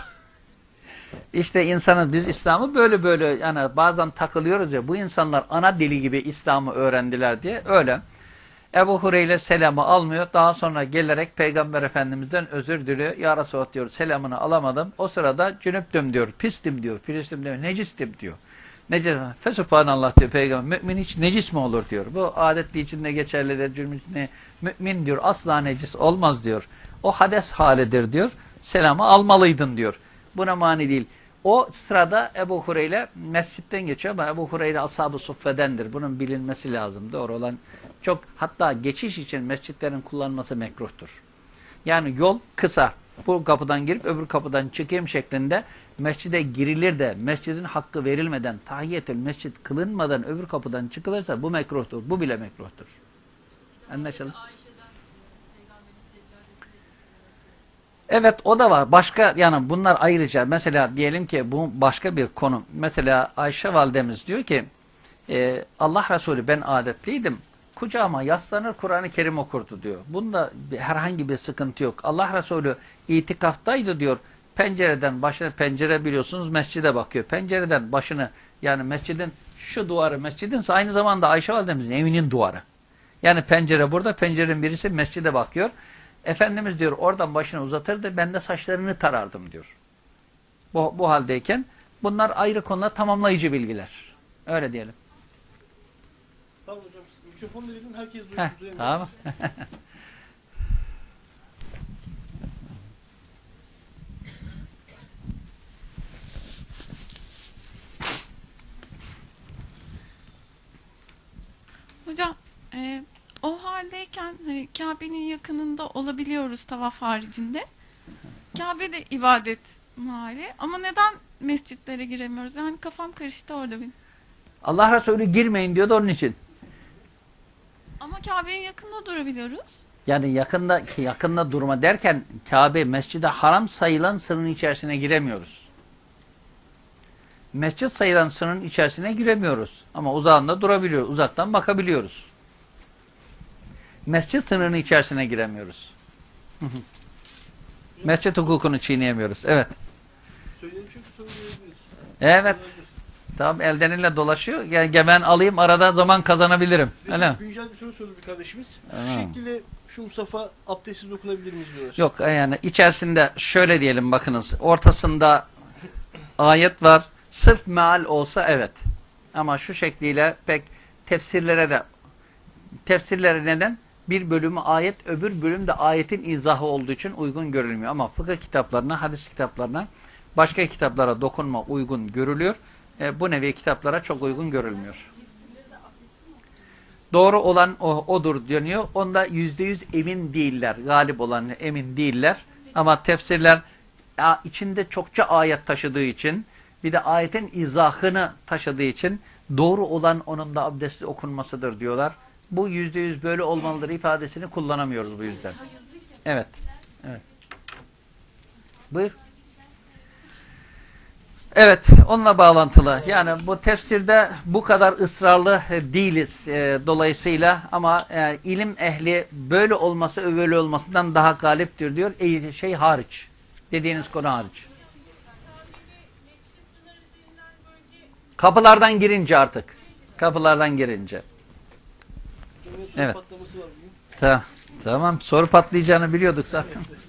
İşte insanın biz İslam'ı böyle böyle yani bazen takılıyoruz ya bu insanlar ana dili gibi İslam'ı öğrendiler diye öyle. Ebu Hureyre selamı almıyor. Daha sonra gelerek Peygamber Efendimiz'den özür diliyor. Ya Resulallah diyor selamını alamadım. O sırada cünüptüm diyor. Pistim diyor. Pistim diyor. Necistim diyor. Necis. Fesubhanallah diyor Peygamber. Mümin hiç necis mi olur diyor. Bu adetli içinde geçerlidir. İçinde. Mümin diyor asla necis olmaz diyor. O hades halidir diyor. Selamı almalıydın diyor. Buna mani değil. O sırada Ebu Hureyre mescitten geçiyor ama Ebu Hureyre ashab-ı suffedendir. Bunun bilinmesi lazım. Doğru olan çok hatta geçiş için mescitlerin kullanması mekruhtur. Yani yol kısa. Bu kapıdan girip öbür kapıdan çıkayım şeklinde mescide girilir de mescidin hakkı verilmeden tahiyyetül mescid kılınmadan öbür kapıdan çıkılırsa bu mekruhtur. Bu bile mekruhtur. Anlaşıldı? Evet o da var. Başka yani bunlar ayrıca mesela diyelim ki bu başka bir konu. Mesela Ayşe validemiz diyor ki e, Allah Resulü ben adetliydim. Kucağıma yaslanır Kur'an-ı Kerim okurdu diyor. Bunda herhangi bir sıkıntı yok. Allah Resulü itikaftaydı diyor. Pencereden başına pencere biliyorsunuz mescide bakıyor. Pencereden başını yani mescidin şu duvarı mescidinse aynı zamanda Ayşe validemizin evinin duvarı. Yani pencere burada pencerenin birisi mescide bakıyor Efendimiz diyor oradan başını uzatırdı ben de saçlarını tarardım diyor. Bu, bu haldeyken bunlar ayrı konuda tamamlayıcı bilgiler. Öyle diyelim. Mikrofon verelim herkes duysun. Heh, duyamıyor. tamam. Hocam e, o haldeyken hani Kabe'nin yakınında olabiliyoruz tavaf haricinde. Kabe de ibadet mahalli ama neden mescitlere giremiyoruz? Yani kafam karıştı orada benim. Allah Resulü girmeyin diyordu onun için. Ama Kabe'nin yakında durabiliyoruz. Yani yakında yakında durma derken Kabe mescide haram sayılan sınırın içerisine giremiyoruz. Mescit sayılan sınırın içerisine giremiyoruz. Ama uzağında durabiliyoruz. Uzaktan bakabiliyoruz. Mescit sınırının içerisine giremiyoruz. Mescit hukukunu çiğneyemiyoruz. Evet. Söyleyelim çünkü söyleyebiliriz. Evet. Tamam elden elle dolaşıyor. Yani ben alayım arada zaman kazanabilirim. Öyle mi? güncel bir soru sordu bir kardeşimiz. Tamam. Şu şekilde şu Mustafa abdestsiz dokunabilir miyiz diyorlar. Yok yani içerisinde şöyle diyelim bakınız. Ortasında ayet var. Sırf meal olsa evet. Ama şu şekliyle pek tefsirlere de tefsirlere neden? Bir bölümü ayet, öbür bölüm de ayetin izahı olduğu için uygun görülmüyor. Ama fıkıh kitaplarına, hadis kitaplarına, başka kitaplara dokunma uygun görülüyor. E, bu nevi kitaplara çok uygun görülmüyor. Doğru olan o, odur deniyor. Onda yüzde yüz emin değiller. Galip olan emin değiller. Ama tefsirler ya, içinde çokça ayet taşıdığı için bir de ayetin izahını taşıdığı için doğru olan onun da abdestli okunmasıdır diyorlar. Bu yüzde yüz böyle olmalıdır ifadesini kullanamıyoruz bu yüzden. Evet. Evet. Buyur. Evet, onunla bağlantılı. Yani bu tefsirde bu kadar ısrarlı e, değiliz e, dolayısıyla ama e, ilim ehli böyle olması böyle olmasından daha galiptir diyor. E, şey hariç. Dediğiniz konu hariç. Kapılardan girince artık. Kapılardan girince. Evet. Ta tamam soru patlayacağını biliyorduk zaten.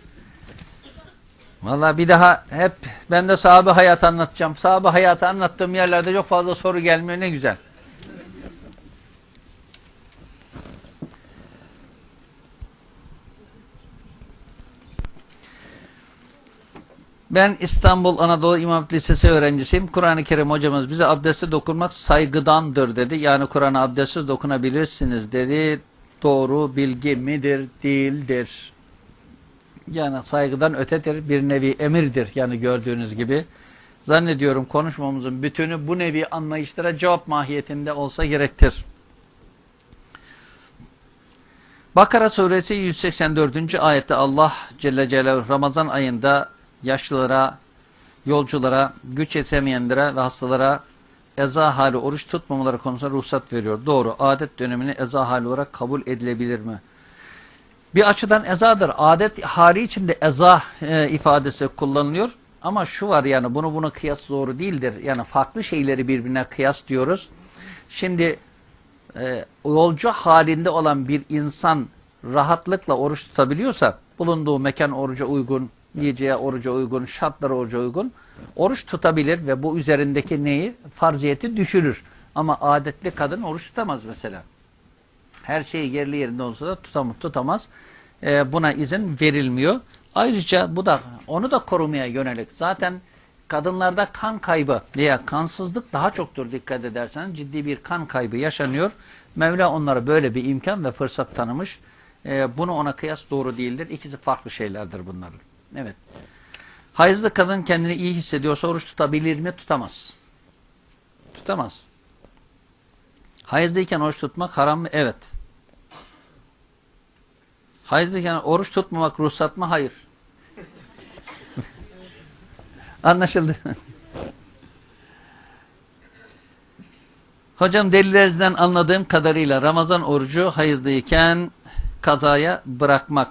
Vallahi bir daha hep ben de sahabe hayatı anlatacağım. Sahabe hayatı anlattığım yerlerde çok fazla soru gelmiyor ne güzel. Ben İstanbul Anadolu İmam Lisesi öğrencisiyim. Kur'an-ı Kerim hocamız bize abdeste dokunmak saygıdandır dedi. Yani Kur'an'a abdestsiz dokunabilirsiniz dedi. Doğru bilgi midir? Değildir. Yani saygıdan ötedir. Bir nevi emirdir. Yani gördüğünüz gibi. Zannediyorum konuşmamızın bütünü bu nevi anlayışlara cevap mahiyetinde olsa gerektir. Bakara suresi 184. ayette Allah Celle Celaluhu Ramazan ayında yaşlılara, yolculara, güç yetemeyenlere ve hastalara eza hali oruç tutmamaları konusunda ruhsat veriyor. Doğru. Adet dönemini eza hali olarak kabul edilebilir mi? Bir açıdan ezadır. Adet hali içinde eza e, ifadesi kullanılıyor. Ama şu var yani bunu buna kıyas doğru değildir. Yani farklı şeyleri birbirine kıyas diyoruz. Şimdi e, yolcu halinde olan bir insan rahatlıkla oruç tutabiliyorsa bulunduğu mekan oruca uygun, yiyeceği oruca uygun, şartlara oruca uygun oruç tutabilir ve bu üzerindeki neyi? Farziyeti düşürür. Ama adetli kadın oruç tutamaz mesela. Her şey yerli yerinde olsa da tutam tutamaz. Ee, buna izin verilmiyor. Ayrıca bu da onu da korumaya yönelik. Zaten kadınlarda kan kaybı veya kansızlık daha çoktur dikkat ederseniz. Ciddi bir kan kaybı yaşanıyor. Mevla onlara böyle bir imkan ve fırsat tanımış. Ee, bunu ona kıyas doğru değildir. İkisi farklı şeylerdir bunların. Evet. Hayızlı kadın kendini iyi hissediyorsa oruç tutabilir mi? Tutamaz. Tutamaz. Hayızlıyken oruç tutmak haram mı? Evet. Hayızlıyken oruç tutmamak ruhsat mı? Hayır. Anlaşıldı. Hocam delillerinizden anladığım kadarıyla Ramazan orucu hayızlıyken kazaya bırakmak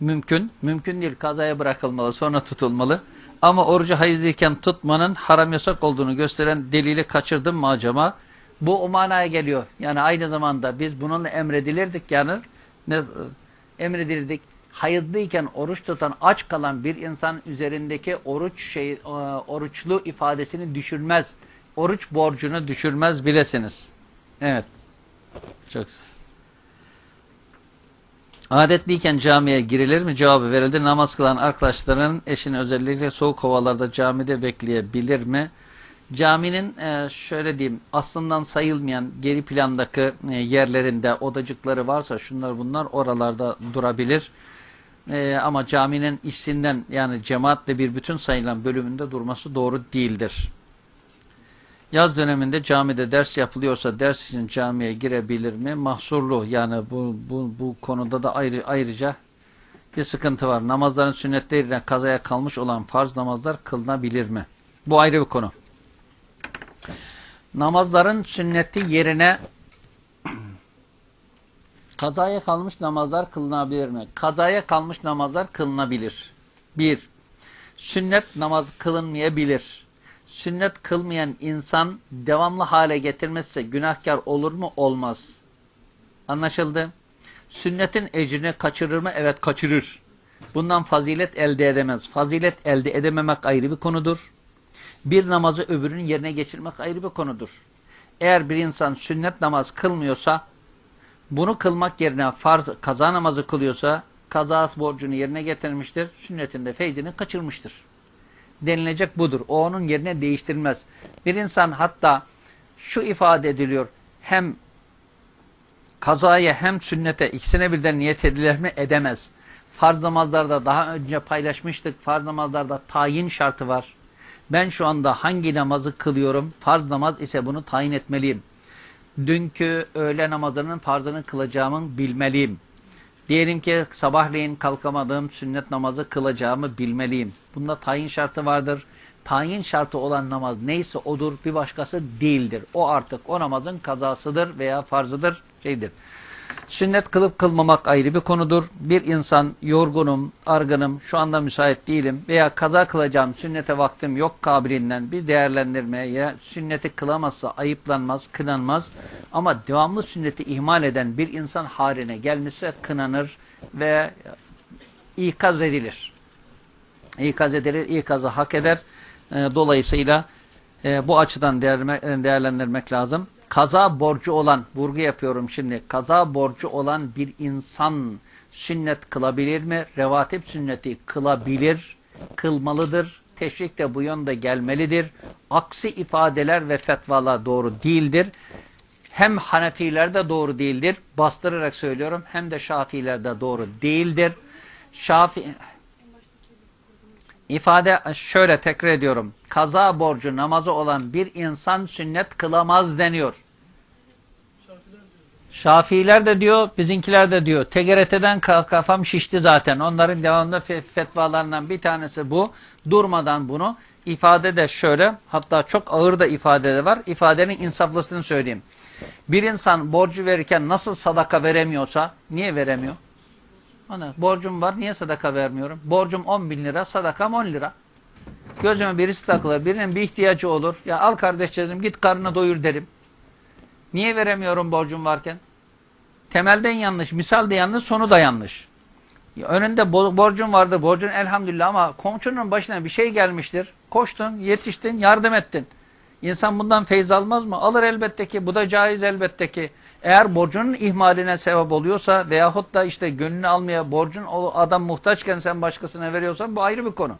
mümkün. Mümkün değil. Kazaya bırakılmalı. Sonra tutulmalı. Ama orucu hayızlıyken tutmanın haram yasak olduğunu gösteren delili kaçırdım mı acaba? Bu o manaya geliyor. Yani aynı zamanda biz bununla emredilirdik yani ne, emredilirdik. hayızlıyken oruç tutan, aç kalan bir insan üzerindeki oruç şey, e, oruçlu ifadesini düşürmez. Oruç borcunu düşürmez bilesiniz. Evet. Çok Adetliyken camiye girilir mi? Cevabı verildi. Namaz kılan arkadaşların eşini özellikle soğuk havalarda camide bekleyebilir mi? Caminin e, şöyle diyeyim aslından sayılmayan geri plandaki e, yerlerinde odacıkları varsa şunlar bunlar oralarda durabilir. E, ama caminin işsinden yani cemaatle bir bütün sayılan bölümünde durması doğru değildir. Yaz döneminde camide ders yapılıyorsa ders için camiye girebilir mi? Mahsurlu yani bu, bu, bu konuda da ayrı, ayrıca bir sıkıntı var. Namazların sünnetleriyle kazaya kalmış olan farz namazlar kılınabilir mi? Bu ayrı bir konu. Namazların sünneti yerine kazaya kalmış namazlar kılınabilir mi? Kazaya kalmış namazlar kılınabilir. Bir, sünnet namaz kılınmayabilir sünnet kılmayan insan devamlı hale getirmezse günahkar olur mu? Olmaz. Anlaşıldı? Sünnetin ecrini kaçırır mı? Evet kaçırır. Bundan fazilet elde edemez. Fazilet elde edememek ayrı bir konudur. Bir namazı öbürünün yerine geçirmek ayrı bir konudur. Eğer bir insan sünnet namaz kılmıyorsa, bunu kılmak yerine farz, kaza namazı kılıyorsa, kaza borcunu yerine getirmiştir, sünnetinde feyzini kaçırmıştır denilecek budur. O onun yerine değiştirmez. Bir insan hatta şu ifade ediliyor. Hem kazaya hem sünnete ikisine birden niyet edilir mi? Edemez. Farz namazlarda daha önce paylaşmıştık. Farz namazlarda tayin şartı var. Ben şu anda hangi namazı kılıyorum? Farz namaz ise bunu tayin etmeliyim. Dünkü öğle namazının farzını kılacağımı bilmeliyim. Diyelim ki sabahleyin kalkamadığım sünnet namazı kılacağımı bilmeliyim. Bunda tayin şartı vardır. Tayin şartı olan namaz neyse odur bir başkası değildir. O artık o namazın kazasıdır veya farzıdır şeydir. Sünnet kılıp kılmamak ayrı bir konudur. Bir insan yorgunum, argınım, şu anda müsait değilim veya kaza kılacağım, sünnete vaktim yok kabiliğinden bir değerlendirmeye sünneti kılamazsa ayıplanmaz, kınanmaz. Ama devamlı sünneti ihmal eden bir insan haline gelmişse kınanır ve ikaz edilir. İkaz edilir, ikazı hak eder. Dolayısıyla bu açıdan değerlendirmek lazım kaza borcu olan, vurgu yapıyorum şimdi, kaza borcu olan bir insan sünnet kılabilir mi? Revatip sünneti kılabilir, kılmalıdır. Teşvik de bu yönde gelmelidir. Aksi ifadeler ve fetvalar doğru değildir. Hem Hanefilerde doğru değildir, bastırarak söylüyorum, hem de Şafilerde doğru değildir. Şafi ifade şöyle tekrar ediyorum. Kaza borcu namazı olan bir insan sünnet kılamaz deniyor. Şafiiler de diyor, bizinkiler de diyor. TGRT'den kafam şişti zaten. Onların devamlı fetvalarından bir tanesi bu. Durmadan bunu ifade de şöyle, hatta çok ağır da ifade de var. İfadenin insaflısını söyleyeyim. Bir insan borcu verirken nasıl sadaka veremiyorsa, niye veremiyor? Ana, borcum var, niye sadaka vermiyorum? Borcum 10 bin lira, sadakam 10 lira. Gözüme birisi takılır, birinin bir ihtiyacı olur. Ya al kardeşçeğizim git karnını doyur derim. Niye veremiyorum borcum varken? Temelden yanlış, misal de yanlış, sonu da yanlış. Önünde borcun vardı, borcun elhamdülillah ama komşunun başına bir şey gelmiştir. Koştun, yetiştin, yardım ettin. İnsan bundan feyz almaz mı? Alır elbette ki. Bu da caiz elbette ki. Eğer borcunun ihmaline sebep oluyorsa veyahut da işte gönlünü almaya borcun adam muhtaçken sen başkasına veriyorsan bu ayrı bir konu.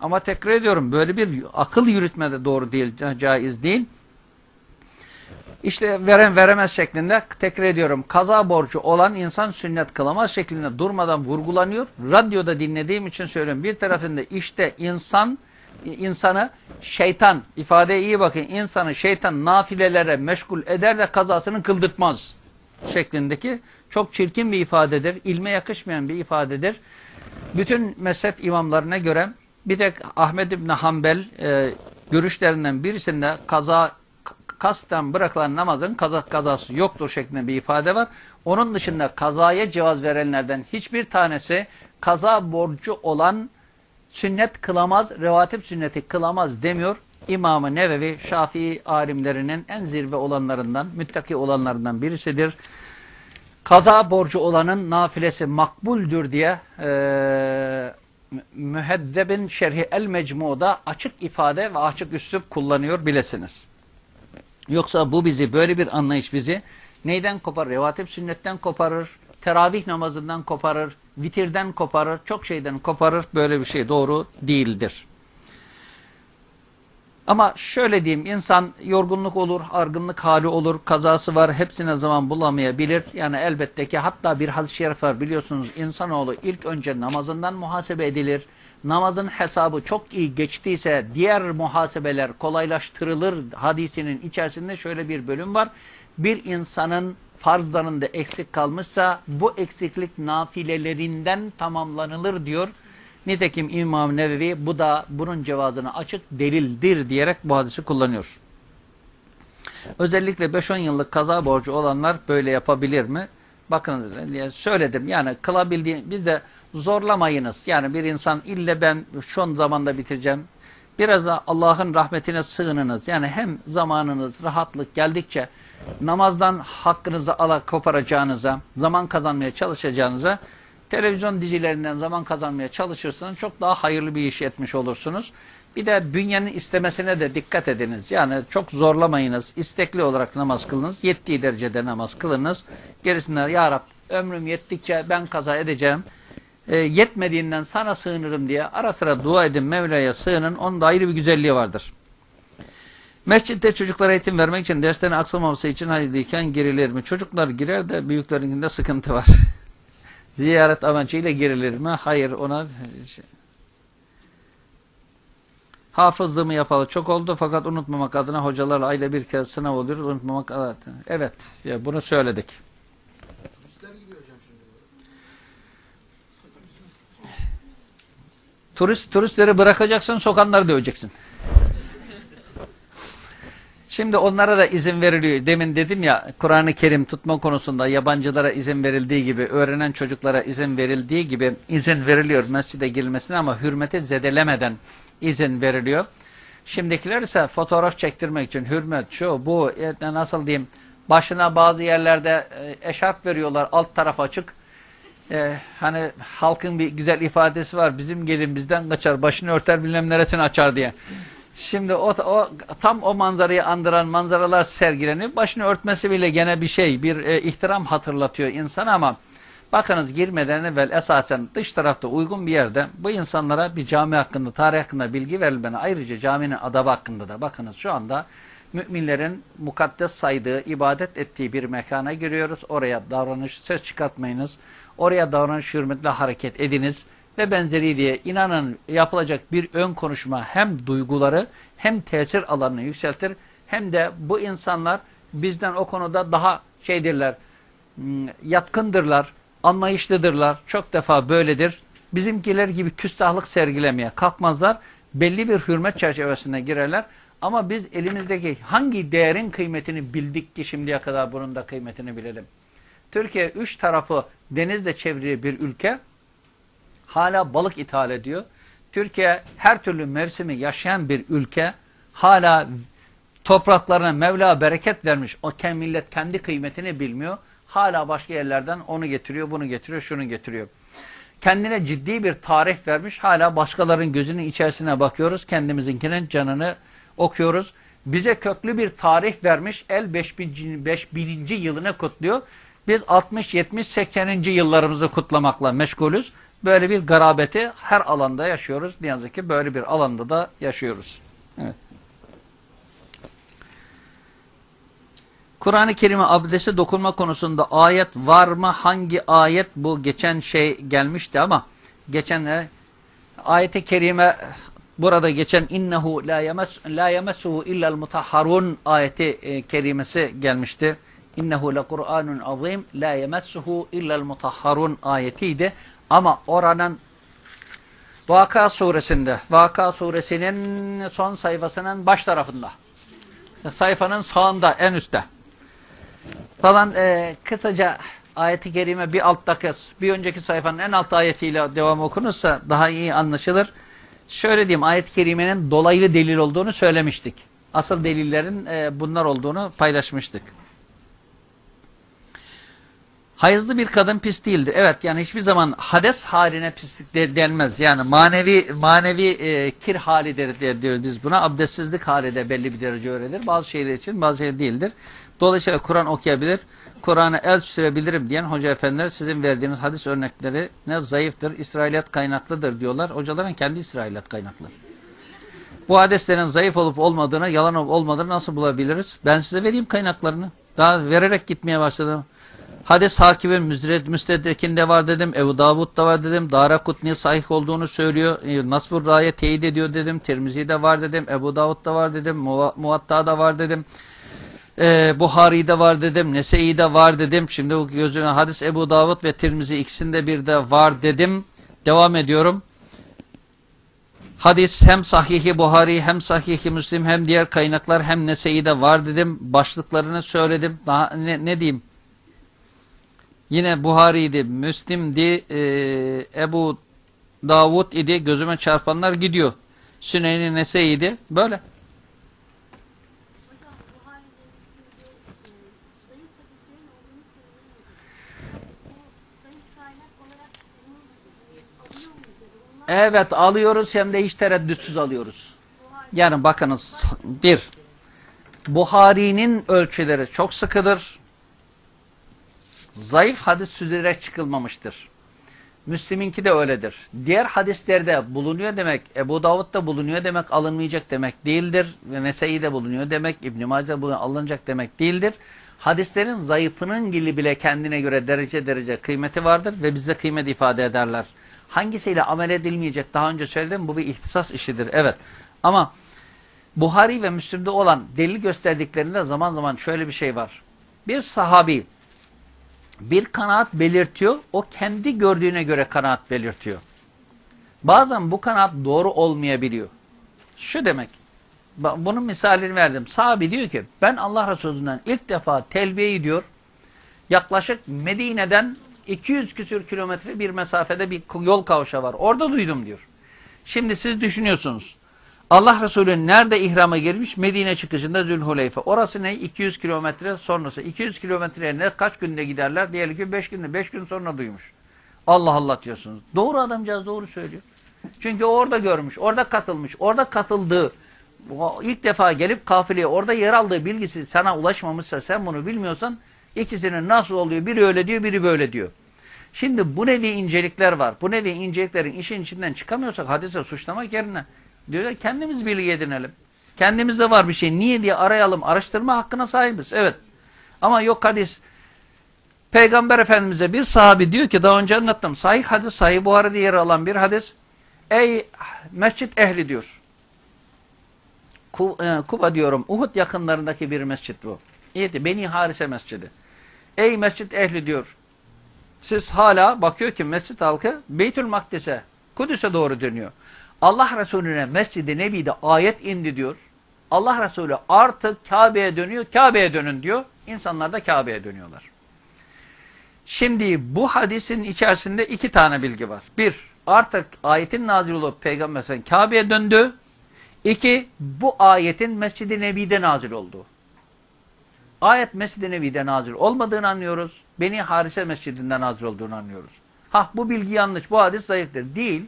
Ama tekrar ediyorum böyle bir akıl yürütme de doğru değil, caiz değil. İşte veren veremez şeklinde tekrar ediyorum. Kaza borcu olan insan sünnet kılamaz şeklinde durmadan vurgulanıyor. Radyoda dinlediğim için söylüyorum. Bir tarafında işte insan insanı şeytan ifadeye iyi bakın insanı şeytan nafilelere meşgul eder de kazasını kıldırtmaz şeklindeki çok çirkin bir ifadedir. İlme yakışmayan bir ifadedir. Bütün mezhep imamlarına göre bir tek Ahmed İbni Hanbel e, görüşlerinden birisinde kaza kasten bırakılan namazın kaza, kazası yoktur şeklinde bir ifade var. Onun dışında kazaya cevaz verenlerden hiçbir tanesi kaza borcu olan sünnet kılamaz, revatip sünneti kılamaz demiyor. İmam-ı Nevevi Şafii alimlerinin en zirve olanlarından, müttaki olanlarından birisidir. kaza borcu olanın nafilesi makbuldür diye e, Mühezzeb'in Şerhi El Mecmu'da açık ifade ve açık üslup kullanıyor bilesiniz. Yoksa bu bizi böyle bir anlayış bizi neyden koparır? Revatip sünnetten koparır, teravih namazından koparır, vitirden koparır, çok şeyden koparır. Böyle bir şey doğru değildir. Ama şöyle diyeyim insan yorgunluk olur, argınlık hali olur, kazası var hepsine zaman bulamayabilir. Yani elbette ki hatta bir hadis-i şerif var biliyorsunuz insanoğlu ilk önce namazından muhasebe edilir. Namazın hesabı çok iyi geçtiyse diğer muhasebeler kolaylaştırılır hadisinin içerisinde şöyle bir bölüm var. Bir insanın farzlarında eksik kalmışsa bu eksiklik nafilelerinden tamamlanılır diyor. Nitekim İmam Nevevi bu da bunun cevazına açık delildir diyerek bu hadisi kullanıyor. Özellikle 5-10 yıllık kaza borcu olanlar böyle yapabilir mi? Bakınız söyledim. Yani kılabildiğim biz de zorlamayınız. Yani bir insan ille ben şu zamanda bitireceğim. Biraz da Allah'ın rahmetine sığınınız. Yani hem zamanınız rahatlık geldikçe namazdan hakkınızı ala koparacağınıza, zaman kazanmaya çalışacağınıza televizyon dizilerinden zaman kazanmaya çalışırsanız çok daha hayırlı bir iş etmiş olursunuz. Bir de bünyenin istemesine de dikkat ediniz. Yani çok zorlamayınız. İstekli olarak namaz kılınız. Yettiği derecede namaz kılınız. Gerisinden ya Rab ömrüm yettikçe ben kaza edeceğim. E, yetmediğinden sana sığınırım diye ara sıra dua edin Mevla'ya sığının. Onun da ayrı bir güzelliği vardır. Mescitte çocuklara eğitim vermek için derslerin aksamaması için hayırlıyken girilir mi? Çocuklar girer de büyüklerinde sıkıntı var. Ziyaret amacıyla girilir mi? Hayır ona hafızlığımı yapalı çok oldu fakat unutmamak adına hocalarla ayda bir kere sınav oluyoruz. Unutmamak adına. Evet. Ya bunu söyledik. Turist turistleri bırakacaksın, sokanları döveceksin. Şimdi onlara da izin veriliyor. Demin dedim ya Kur'an-ı Kerim tutma konusunda yabancılara izin verildiği gibi, öğrenen çocuklara izin verildiği gibi izin veriliyor mescide girilmesine ama hürmeti zedelemeden izin veriliyor. Şimdikiler ise fotoğraf çektirmek için hürmet şu bu e, nasıl diyeyim başına bazı yerlerde e, eşarp veriyorlar alt taraf açık. E, hani halkın bir güzel ifadesi var bizim gelin bizden kaçar başını örter bilmem neresini açar diye. Şimdi o, o tam o manzarayı andıran manzaralar sergileniyor. Başını örtmesi bile gene bir şey, bir e, ihtiram hatırlatıyor insan ama bakınız girmeden evvel esasen dış tarafta uygun bir yerde bu insanlara bir cami hakkında, tarih hakkında bilgi verilmene ayrıca caminin adabı hakkında da bakınız şu anda müminlerin mukaddes saydığı, ibadet ettiği bir mekana giriyoruz. Oraya davranış, ses çıkartmayınız. Oraya davranış hürmetle hareket ediniz ve benzeri diye inanın yapılacak bir ön konuşma hem duyguları hem tesir alanını yükseltir hem de bu insanlar bizden o konuda daha şeydirler, yatkındırlar, anlayışlıdırlar. Çok defa böyledir. Bizimkiler gibi küstahlık sergilemeye kalkmazlar. Belli bir hürmet çerçevesine girerler. Ama biz elimizdeki hangi değerin kıymetini bildik ki şimdiye kadar bunun da kıymetini bilelim. Türkiye üç tarafı denizle çevrili bir ülke hala balık ithal ediyor. Türkiye her türlü mevsimi yaşayan bir ülke. Hala topraklarına Mevla bereket vermiş. O millet kendi kıymetini bilmiyor. Hala başka yerlerden onu getiriyor, bunu getiriyor, şunu getiriyor. Kendine ciddi bir tarih vermiş. Hala başkalarının gözünün içerisine bakıyoruz. Kendimizinkinin canını okuyoruz. Bize köklü bir tarih vermiş. El 5000. 5000. yılını kutluyor. Biz 60, 70, 80. yıllarımızı kutlamakla meşgulüz. Böyle bir garabeti her alanda yaşıyoruz. Ne yazık ki böyle bir alanda da yaşıyoruz. Evet. Kur'an-ı Kerim'e abdeste dokunma konusunda ayet var mı? Hangi ayet bu? Geçen şey gelmişti ama geçen e, ayet-i kerime burada geçen innehu la yemes la yemessuhu illa'l mutahharun ayeti e, kerimesi gelmişti. İnnehu le Kur'anun azim la yemessuhu illa'l mutahharun ayetiydi. Ama oranın Vaka suresinde, Vaka suresinin son sayfasının baş tarafında, sayfanın sağında, en üstte falan e, kısaca ayeti kerime bir alttaki, bir önceki sayfanın en alt ayetiyle devam okunursa daha iyi anlaşılır. Şöyle diyeyim, ayet-i kerimenin dolaylı delil olduğunu söylemiştik. Asıl delillerin e, bunlar olduğunu paylaşmıştık. Hayızlı bir kadın pis değildir. Evet yani hiçbir zaman hades haline pislik de, denmez. Yani manevi manevi e, kir halidir diye diyoruz biz buna. Abdestsizlik hali de belli bir derece öyledir. Bazı şeyler için bazı şeyler değildir. Dolayısıyla Kur'an okuyabilir, Kur'an'a el sürebilirim diyen hoca efendiler sizin verdiğiniz hadis örnekleri ne zayıftır, İsrailiyat kaynaklıdır diyorlar. Hocaların kendi İsrailiyat kaynaklı. Bu hadislerin zayıf olup olmadığını, yalan olup olmadığını nasıl bulabiliriz? Ben size vereyim kaynaklarını. Daha vererek gitmeye başladım. Hadis hakimin müstedrekinde var dedim. Ebu Davud'da var dedim. Dara Kutni sahih olduğunu söylüyor. E, Nasbur Ra'ya teyit ediyor dedim. Tirmizi'de var dedim. Ebu Davud'da var dedim. Muvatta'da var dedim. Ee, Buhari'de var dedim. Nese'i'de var dedim. Şimdi o gözüne hadis Ebu Davud ve Tirmizi ikisinde bir de var dedim. Devam ediyorum. Hadis hem sahihi Buhari hem sahihi Müslim hem diğer kaynaklar hem Nese'i'de var dedim. Başlıklarını söyledim. Daha ne, ne diyeyim? Yine Buhari'ydi, Müslim'di, e, Ebu Davud idi. Gözüme çarpanlar gidiyor. Süneyni Nese'iydi. Böyle. Evet alıyoruz hem de hiç tereddütsüz alıyoruz. Yani bakınız bir Buhari'nin ölçüleri çok sıkıdır. Zayıf hadis süzerek çıkılmamıştır. Müslim'inki de öyledir. Diğer hadislerde bulunuyor demek, Ebu Davud'da bulunuyor demek alınmayacak demek değildir. Ve Nese'de bulunuyor demek, İbn-i Mace'de bulunuyor, alınacak demek değildir. Hadislerin zayıfının gibi bile kendine göre derece derece kıymeti vardır ve bizde kıymet ifade ederler. Hangisiyle amel edilmeyecek daha önce söyledim bu bir ihtisas işidir. Evet ama Buhari ve Müslim'de olan delil gösterdiklerinde zaman zaman şöyle bir şey var. Bir sahabi bir kanaat belirtiyor. O kendi gördüğüne göre kanaat belirtiyor. Bazen bu kanaat doğru olmayabiliyor. Şu demek. Bunun misalini verdim. Sahabi diyor ki ben Allah Resulü'nden ilk defa telbiyeyi diyor yaklaşık Medine'den 200 küsür kilometre bir mesafede bir yol kavşağı var. Orada duydum diyor. Şimdi siz düşünüyorsunuz. Allah Resulü nerede ihrama girmiş? Medine çıkışında Zülhuleyfe. Orası ne? 200 kilometre sonrası. 200 kilometreye ne? Kaç günde giderler? Diyelim ki 5 günde. 5 gün sonra duymuş. Allah Allah diyorsunuz. Doğru adamcağız doğru söylüyor. Çünkü orada görmüş, orada katılmış, orada katıldığı, ilk defa gelip kafileye orada yer aldığı bilgisi sana ulaşmamışsa sen bunu bilmiyorsan ikisinin nasıl oluyor? Biri öyle diyor, biri böyle diyor. Şimdi bu nevi incelikler var. Bu nevi inceliklerin işin içinden çıkamıyorsak hadise suçlamak yerine diyor kendimiz bilgi edinelim. Kendimizde var bir şey. Niye diye arayalım. Araştırma hakkına sahibiz. Evet. Ama yok hadis. Peygamber Efendimiz'e bir sahabi diyor ki daha önce anlattım. Sahih hadis, sahih Buhari'de yer alan bir hadis. Ey mescit ehli diyor. e, Kuba diyorum. Uhud yakınlarındaki bir mescit bu. İyiydi. Beni Harise mescidi. Ey mescit ehli diyor. Siz hala bakıyor ki mescit halkı Beytül Makdis'e, Kudüs'e doğru dönüyor. Allah Resulüne Mescid-i Nebi'de ayet indi diyor. Allah Resulü artık Kabe'ye dönüyor. Kabe'ye dönün diyor. İnsanlar da Kabe'ye dönüyorlar. Şimdi bu hadisin içerisinde iki tane bilgi var. Bir, artık ayetin nazil olup Peygamber sen Kabe'ye döndü. İki, bu ayetin Mescid-i Nebi'de nazil olduğu. Ayet Mescid-i Nebi'de nazil olmadığını anlıyoruz. Beni Harise Mescidi'nde nazil olduğunu anlıyoruz. Ha bu bilgi yanlış, bu hadis zayıftır. Değil.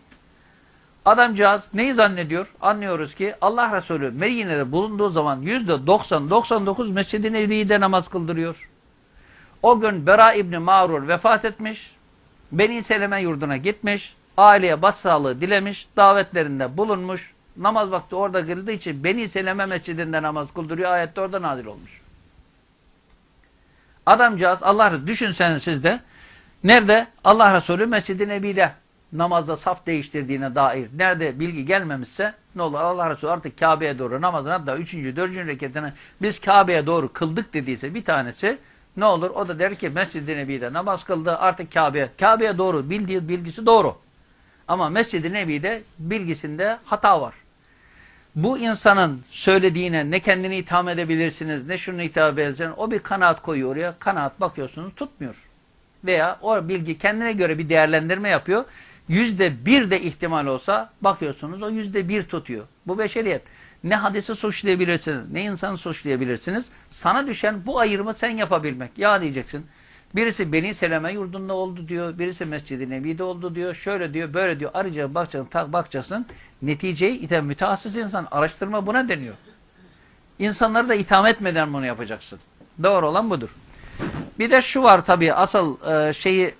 Adamcağız neyi zannediyor? Anlıyoruz ki Allah Resulü Medine'de bulunduğu zaman %90-99 Mescid-i Nebi'de namaz kıldırıyor. O gün Bera İbni Mağrur vefat etmiş. Beni Seleme yurduna gitmiş. Aileye başsağlığı dilemiş. Davetlerinde bulunmuş. Namaz vakti orada kıldığı için Beni Seleme mescidinde namaz kıldırıyor. Ayette orada nazil olmuş. Adamcağız Allah düşünseniz siz de nerede? Allah Resulü Mescid-i Nebi'de namazda saf değiştirdiğine dair nerede bilgi gelmemişse ne olur Allah Resulü artık Kabe'ye doğru namazın hatta 3. 4. rekatını biz Kabe'ye doğru kıldık dediyse bir tanesi ne olur o da der ki Mescid-i Nebi'de namaz kıldı artık Kabe'ye Kabe'ye doğru bildiği bilgisi doğru. Ama Mescid-i Nebi'de bilgisinde hata var. Bu insanın söylediğine ne kendini itham edebilirsiniz ne şunu itham edebilirsiniz o bir kanaat koyuyor oraya kanaat bakıyorsunuz tutmuyor. Veya o bilgi kendine göre bir değerlendirme yapıyor yüzde bir de ihtimal olsa bakıyorsunuz o yüzde bir tutuyor. Bu beşeriyet. Ne hadisi suçlayabilirsiniz, ne insanı suçlayabilirsiniz. Sana düşen bu ayırımı sen yapabilmek. Ya diyeceksin, Birisi Beni Seleme yurdunda oldu diyor. Birisi Mescid-i Nebi'de oldu diyor. Şöyle diyor, böyle diyor. Arayacaksın, bakacaksın, tak, bakacaksın. Neticeyi iten mütehassıs insan. Araştırma buna deniyor. İnsanları da itham etmeden bunu yapacaksın. Doğru olan budur. Bir de şu var tabii asıl e, şeyi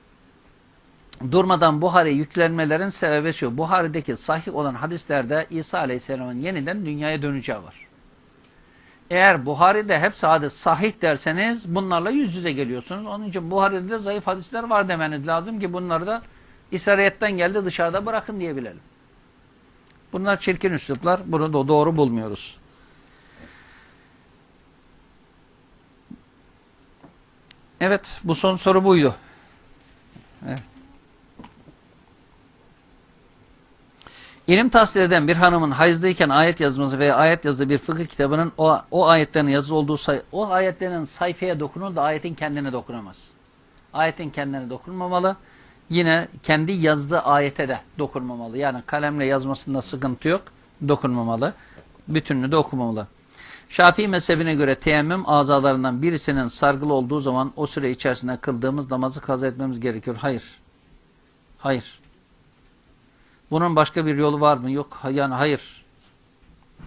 durmadan Buhari'ye yüklenmelerin sebebi şu. Buhari'deki sahih olan hadislerde İsa Aleyhisselam'ın yeniden dünyaya döneceği var. Eğer Buhari'de hepsi hadis sahih derseniz bunlarla yüz yüze geliyorsunuz. Onun için Buhari'de de zayıf hadisler var demeniz lazım ki bunları da İsariyetten geldi dışarıda bırakın diyebilelim. Bunlar çirkin üsluplar. Bunu da doğru bulmuyoruz. Evet, bu son soru buydu. Evet. İlim tahsil eden bir hanımın hayızdayken ayet yazması veya ayet yazdığı bir fıkıh kitabının o, o ayetlerin yazılı olduğu say o ayetlerin sayfaya dokunur da ayetin kendine dokunamaz. Ayetin kendine dokunmamalı. Yine kendi yazdığı ayete de dokunmamalı. Yani kalemle yazmasında sıkıntı yok. Dokunmamalı. Bütününü de okumamalı. Şafii mezhebine göre teyemmüm azalarından birisinin sargılı olduğu zaman o süre içerisinde kıldığımız namazı kaza etmemiz gerekiyor. Hayır. Hayır. Bunun başka bir yolu var mı? Yok. Yani hayır.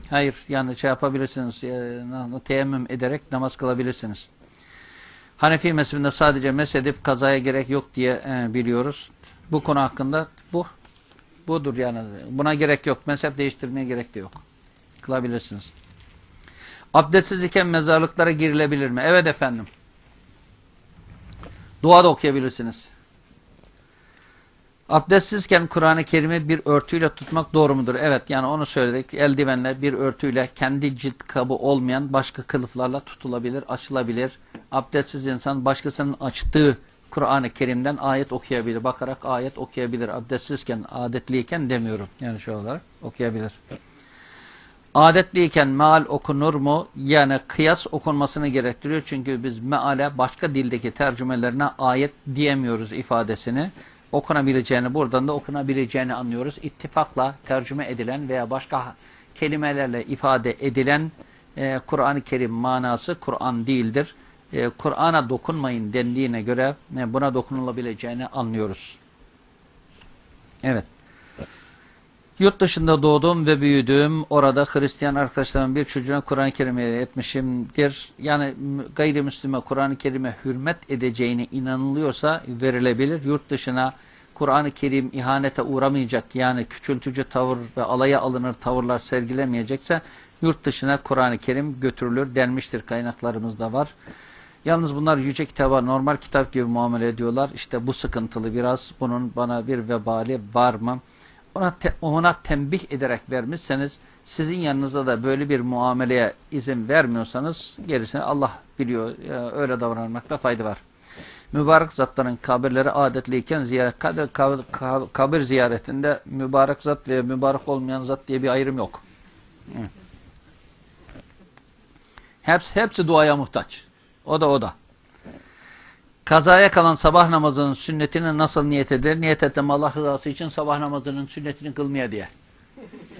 Hayır. Yani şey yapabilirsiniz. E, teyemmüm ederek namaz kılabilirsiniz. Hanefi mezhebinde sadece mesedip kazaya gerek yok diye e, biliyoruz. Bu konu hakkında bu budur yani. Buna gerek yok. Mezhep değiştirmeye gerek de yok. Kılabilirsiniz. Abdestsiz iken mezarlıklara girilebilir mi? Evet efendim. Dua da okuyabilirsiniz. Abdestsizken Kur'an-ı Kerim'i bir örtüyle tutmak doğru mudur? Evet yani onu söyledik. Eldivenle bir örtüyle kendi cilt kabı olmayan başka kılıflarla tutulabilir, açılabilir. Abdestsiz insan başkasının açtığı Kur'an-ı Kerim'den ayet okuyabilir. Bakarak ayet okuyabilir. Abdestsizken, adetliyken demiyorum. Yani şu olarak okuyabilir. Adetliyken meal okunur mu? Yani kıyas okunmasını gerektiriyor. Çünkü biz meale başka dildeki tercümelerine ayet diyemiyoruz ifadesini. Okunabileceğini, buradan da okunabileceğini anlıyoruz. İttifakla tercüme edilen veya başka kelimelerle ifade edilen e, Kur'an-ı Kerim manası Kur'an değildir. E, Kur'an'a dokunmayın dendiğine göre e, buna dokunulabileceğini anlıyoruz. Evet. Yurt dışında doğdum ve büyüdüm. Orada Hristiyan arkadaşlarımın bir çocuğuna Kur'an-ı Kerim etmişimdir. Yani gayrimüslime Kur'an-ı Kerim'e hürmet edeceğine inanılıyorsa verilebilir. Yurt dışına Kur'an-ı Kerim ihanete uğramayacak yani küçültücü tavır ve alaya alınır tavırlar sergilemeyecekse yurt dışına Kur'an-ı Kerim götürülür denmiştir kaynaklarımızda var. Yalnız bunlar yüce kitaba normal kitap gibi muamele ediyorlar. İşte bu sıkıntılı biraz. Bunun bana bir vebali var mı? Ona, te, ona tembih ederek vermişseniz sizin yanınızda da böyle bir muameleye izin vermiyorsanız gerisini Allah biliyor. Ya, öyle davranmakta fayda var. Mübarek zatların kabirleri adetliyken ziyaret, kabir, kabir ziyaretinde mübarek zat ve mübarek olmayan zat diye bir ayrım yok. Hepsi, hepsi duaya muhtaç. O da o da. Kazaya kalan sabah namazının sünnetini nasıl niyet eder? Niyet ettim Allah rızası için sabah namazının sünnetini kılmaya diye.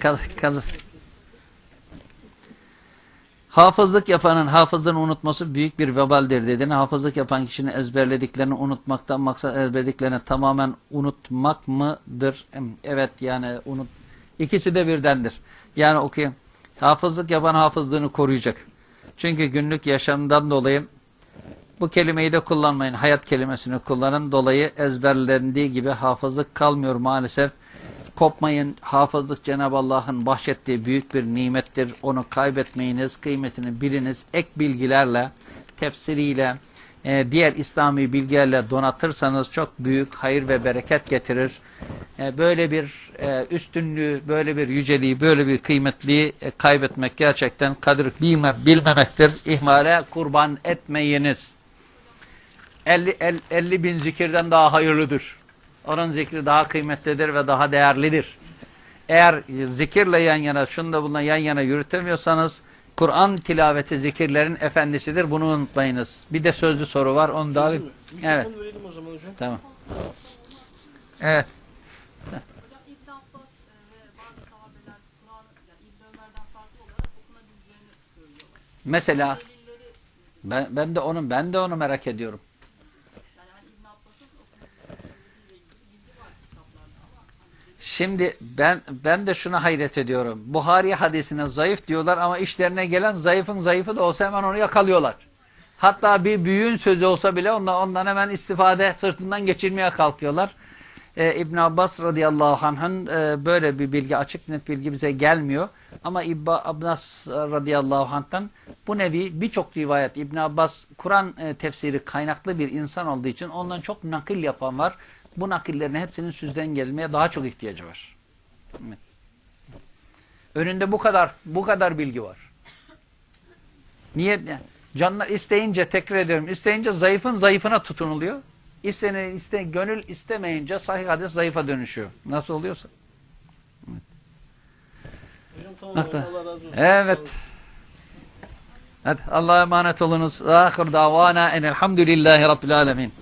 Kaz, kaz. Hafızlık yapanın hafızlığını unutması büyük bir vebaldir dediğini, hafızlık yapan kişinin ezberlediklerini unutmaktan maksat ezberlediklerini tamamen unutmak mıdır? Evet yani unut. İkisi de birdendir. Yani okuyayım. Hafızlık yapan hafızlığını koruyacak. Çünkü günlük yaşamdan dolayı bu kelimeyi de kullanmayın. Hayat kelimesini kullanın. Dolayı ezberlendiği gibi hafızlık kalmıyor maalesef. Kopmayın. Hafızlık Cenab-ı Allah'ın bahşettiği büyük bir nimettir. Onu kaybetmeyiniz. Kıymetini biliniz. Ek bilgilerle, tefsiriyle, e, diğer İslami bilgilerle donatırsanız çok büyük hayır ve bereket getirir. E, böyle bir e, üstünlüğü, böyle bir yüceliği, böyle bir kıymetliği kaybetmek gerçekten kadir bilme, bilmemektir. İhmale kurban etmeyiniz. 50, 50, 50 bin zikirden daha hayırlıdır. Onun zikri daha kıymetlidir ve daha değerlidir. Eğer zikirle yan yana, şunda bununla yan yana yürütemiyorsanız, Kur'an tilaveti zikirlerin efendisidir. Bunu unutmayınız. Bir de sözlü soru var. Onu da alayım. Evet. o zaman hocam. Tamam. Evet. Hocam İbn Abbas e, ve bazı sahabeler Kur'an'ı yani İbn Ömer'den farklı olarak okunabileceğini söylüyorlar. Mesela ben, ben de onun ben de onu merak ediyorum. Şimdi ben ben de şuna hayret ediyorum. Buhari hadisine zayıf diyorlar ama işlerine gelen zayıfın zayıfı da olsa hemen onu yakalıyorlar. Hatta bir büyüğün sözü olsa bile ondan, ondan hemen istifade sırtından geçirmeye kalkıyorlar. Ee, İbn Abbas radıyallahu anh'ın e, böyle bir bilgi, açık net bilgi bize gelmiyor. Ama İbn Abbas radıyallahu anh'tan bu nevi birçok rivayet İbn Abbas Kur'an e, tefsiri kaynaklı bir insan olduğu için ondan çok nakil yapan var. Bu nakillerin hepsinin süzden gelmeye daha çok ihtiyacı var. Evet. Önünde bu kadar bu kadar bilgi var. Niye? Canlar isteyince tekrar ediyorum. isteyince zayıfın zayıfına tutunuluyor. İstene, iste, gönül istemeyince sahih hadis zayıfa dönüşüyor. Nasıl oluyorsa. Hocam tamam. Evet. Olun. Hadi Allah'a emanet olunuz. Ahir davana enelhamdülillahi rabbil alemin.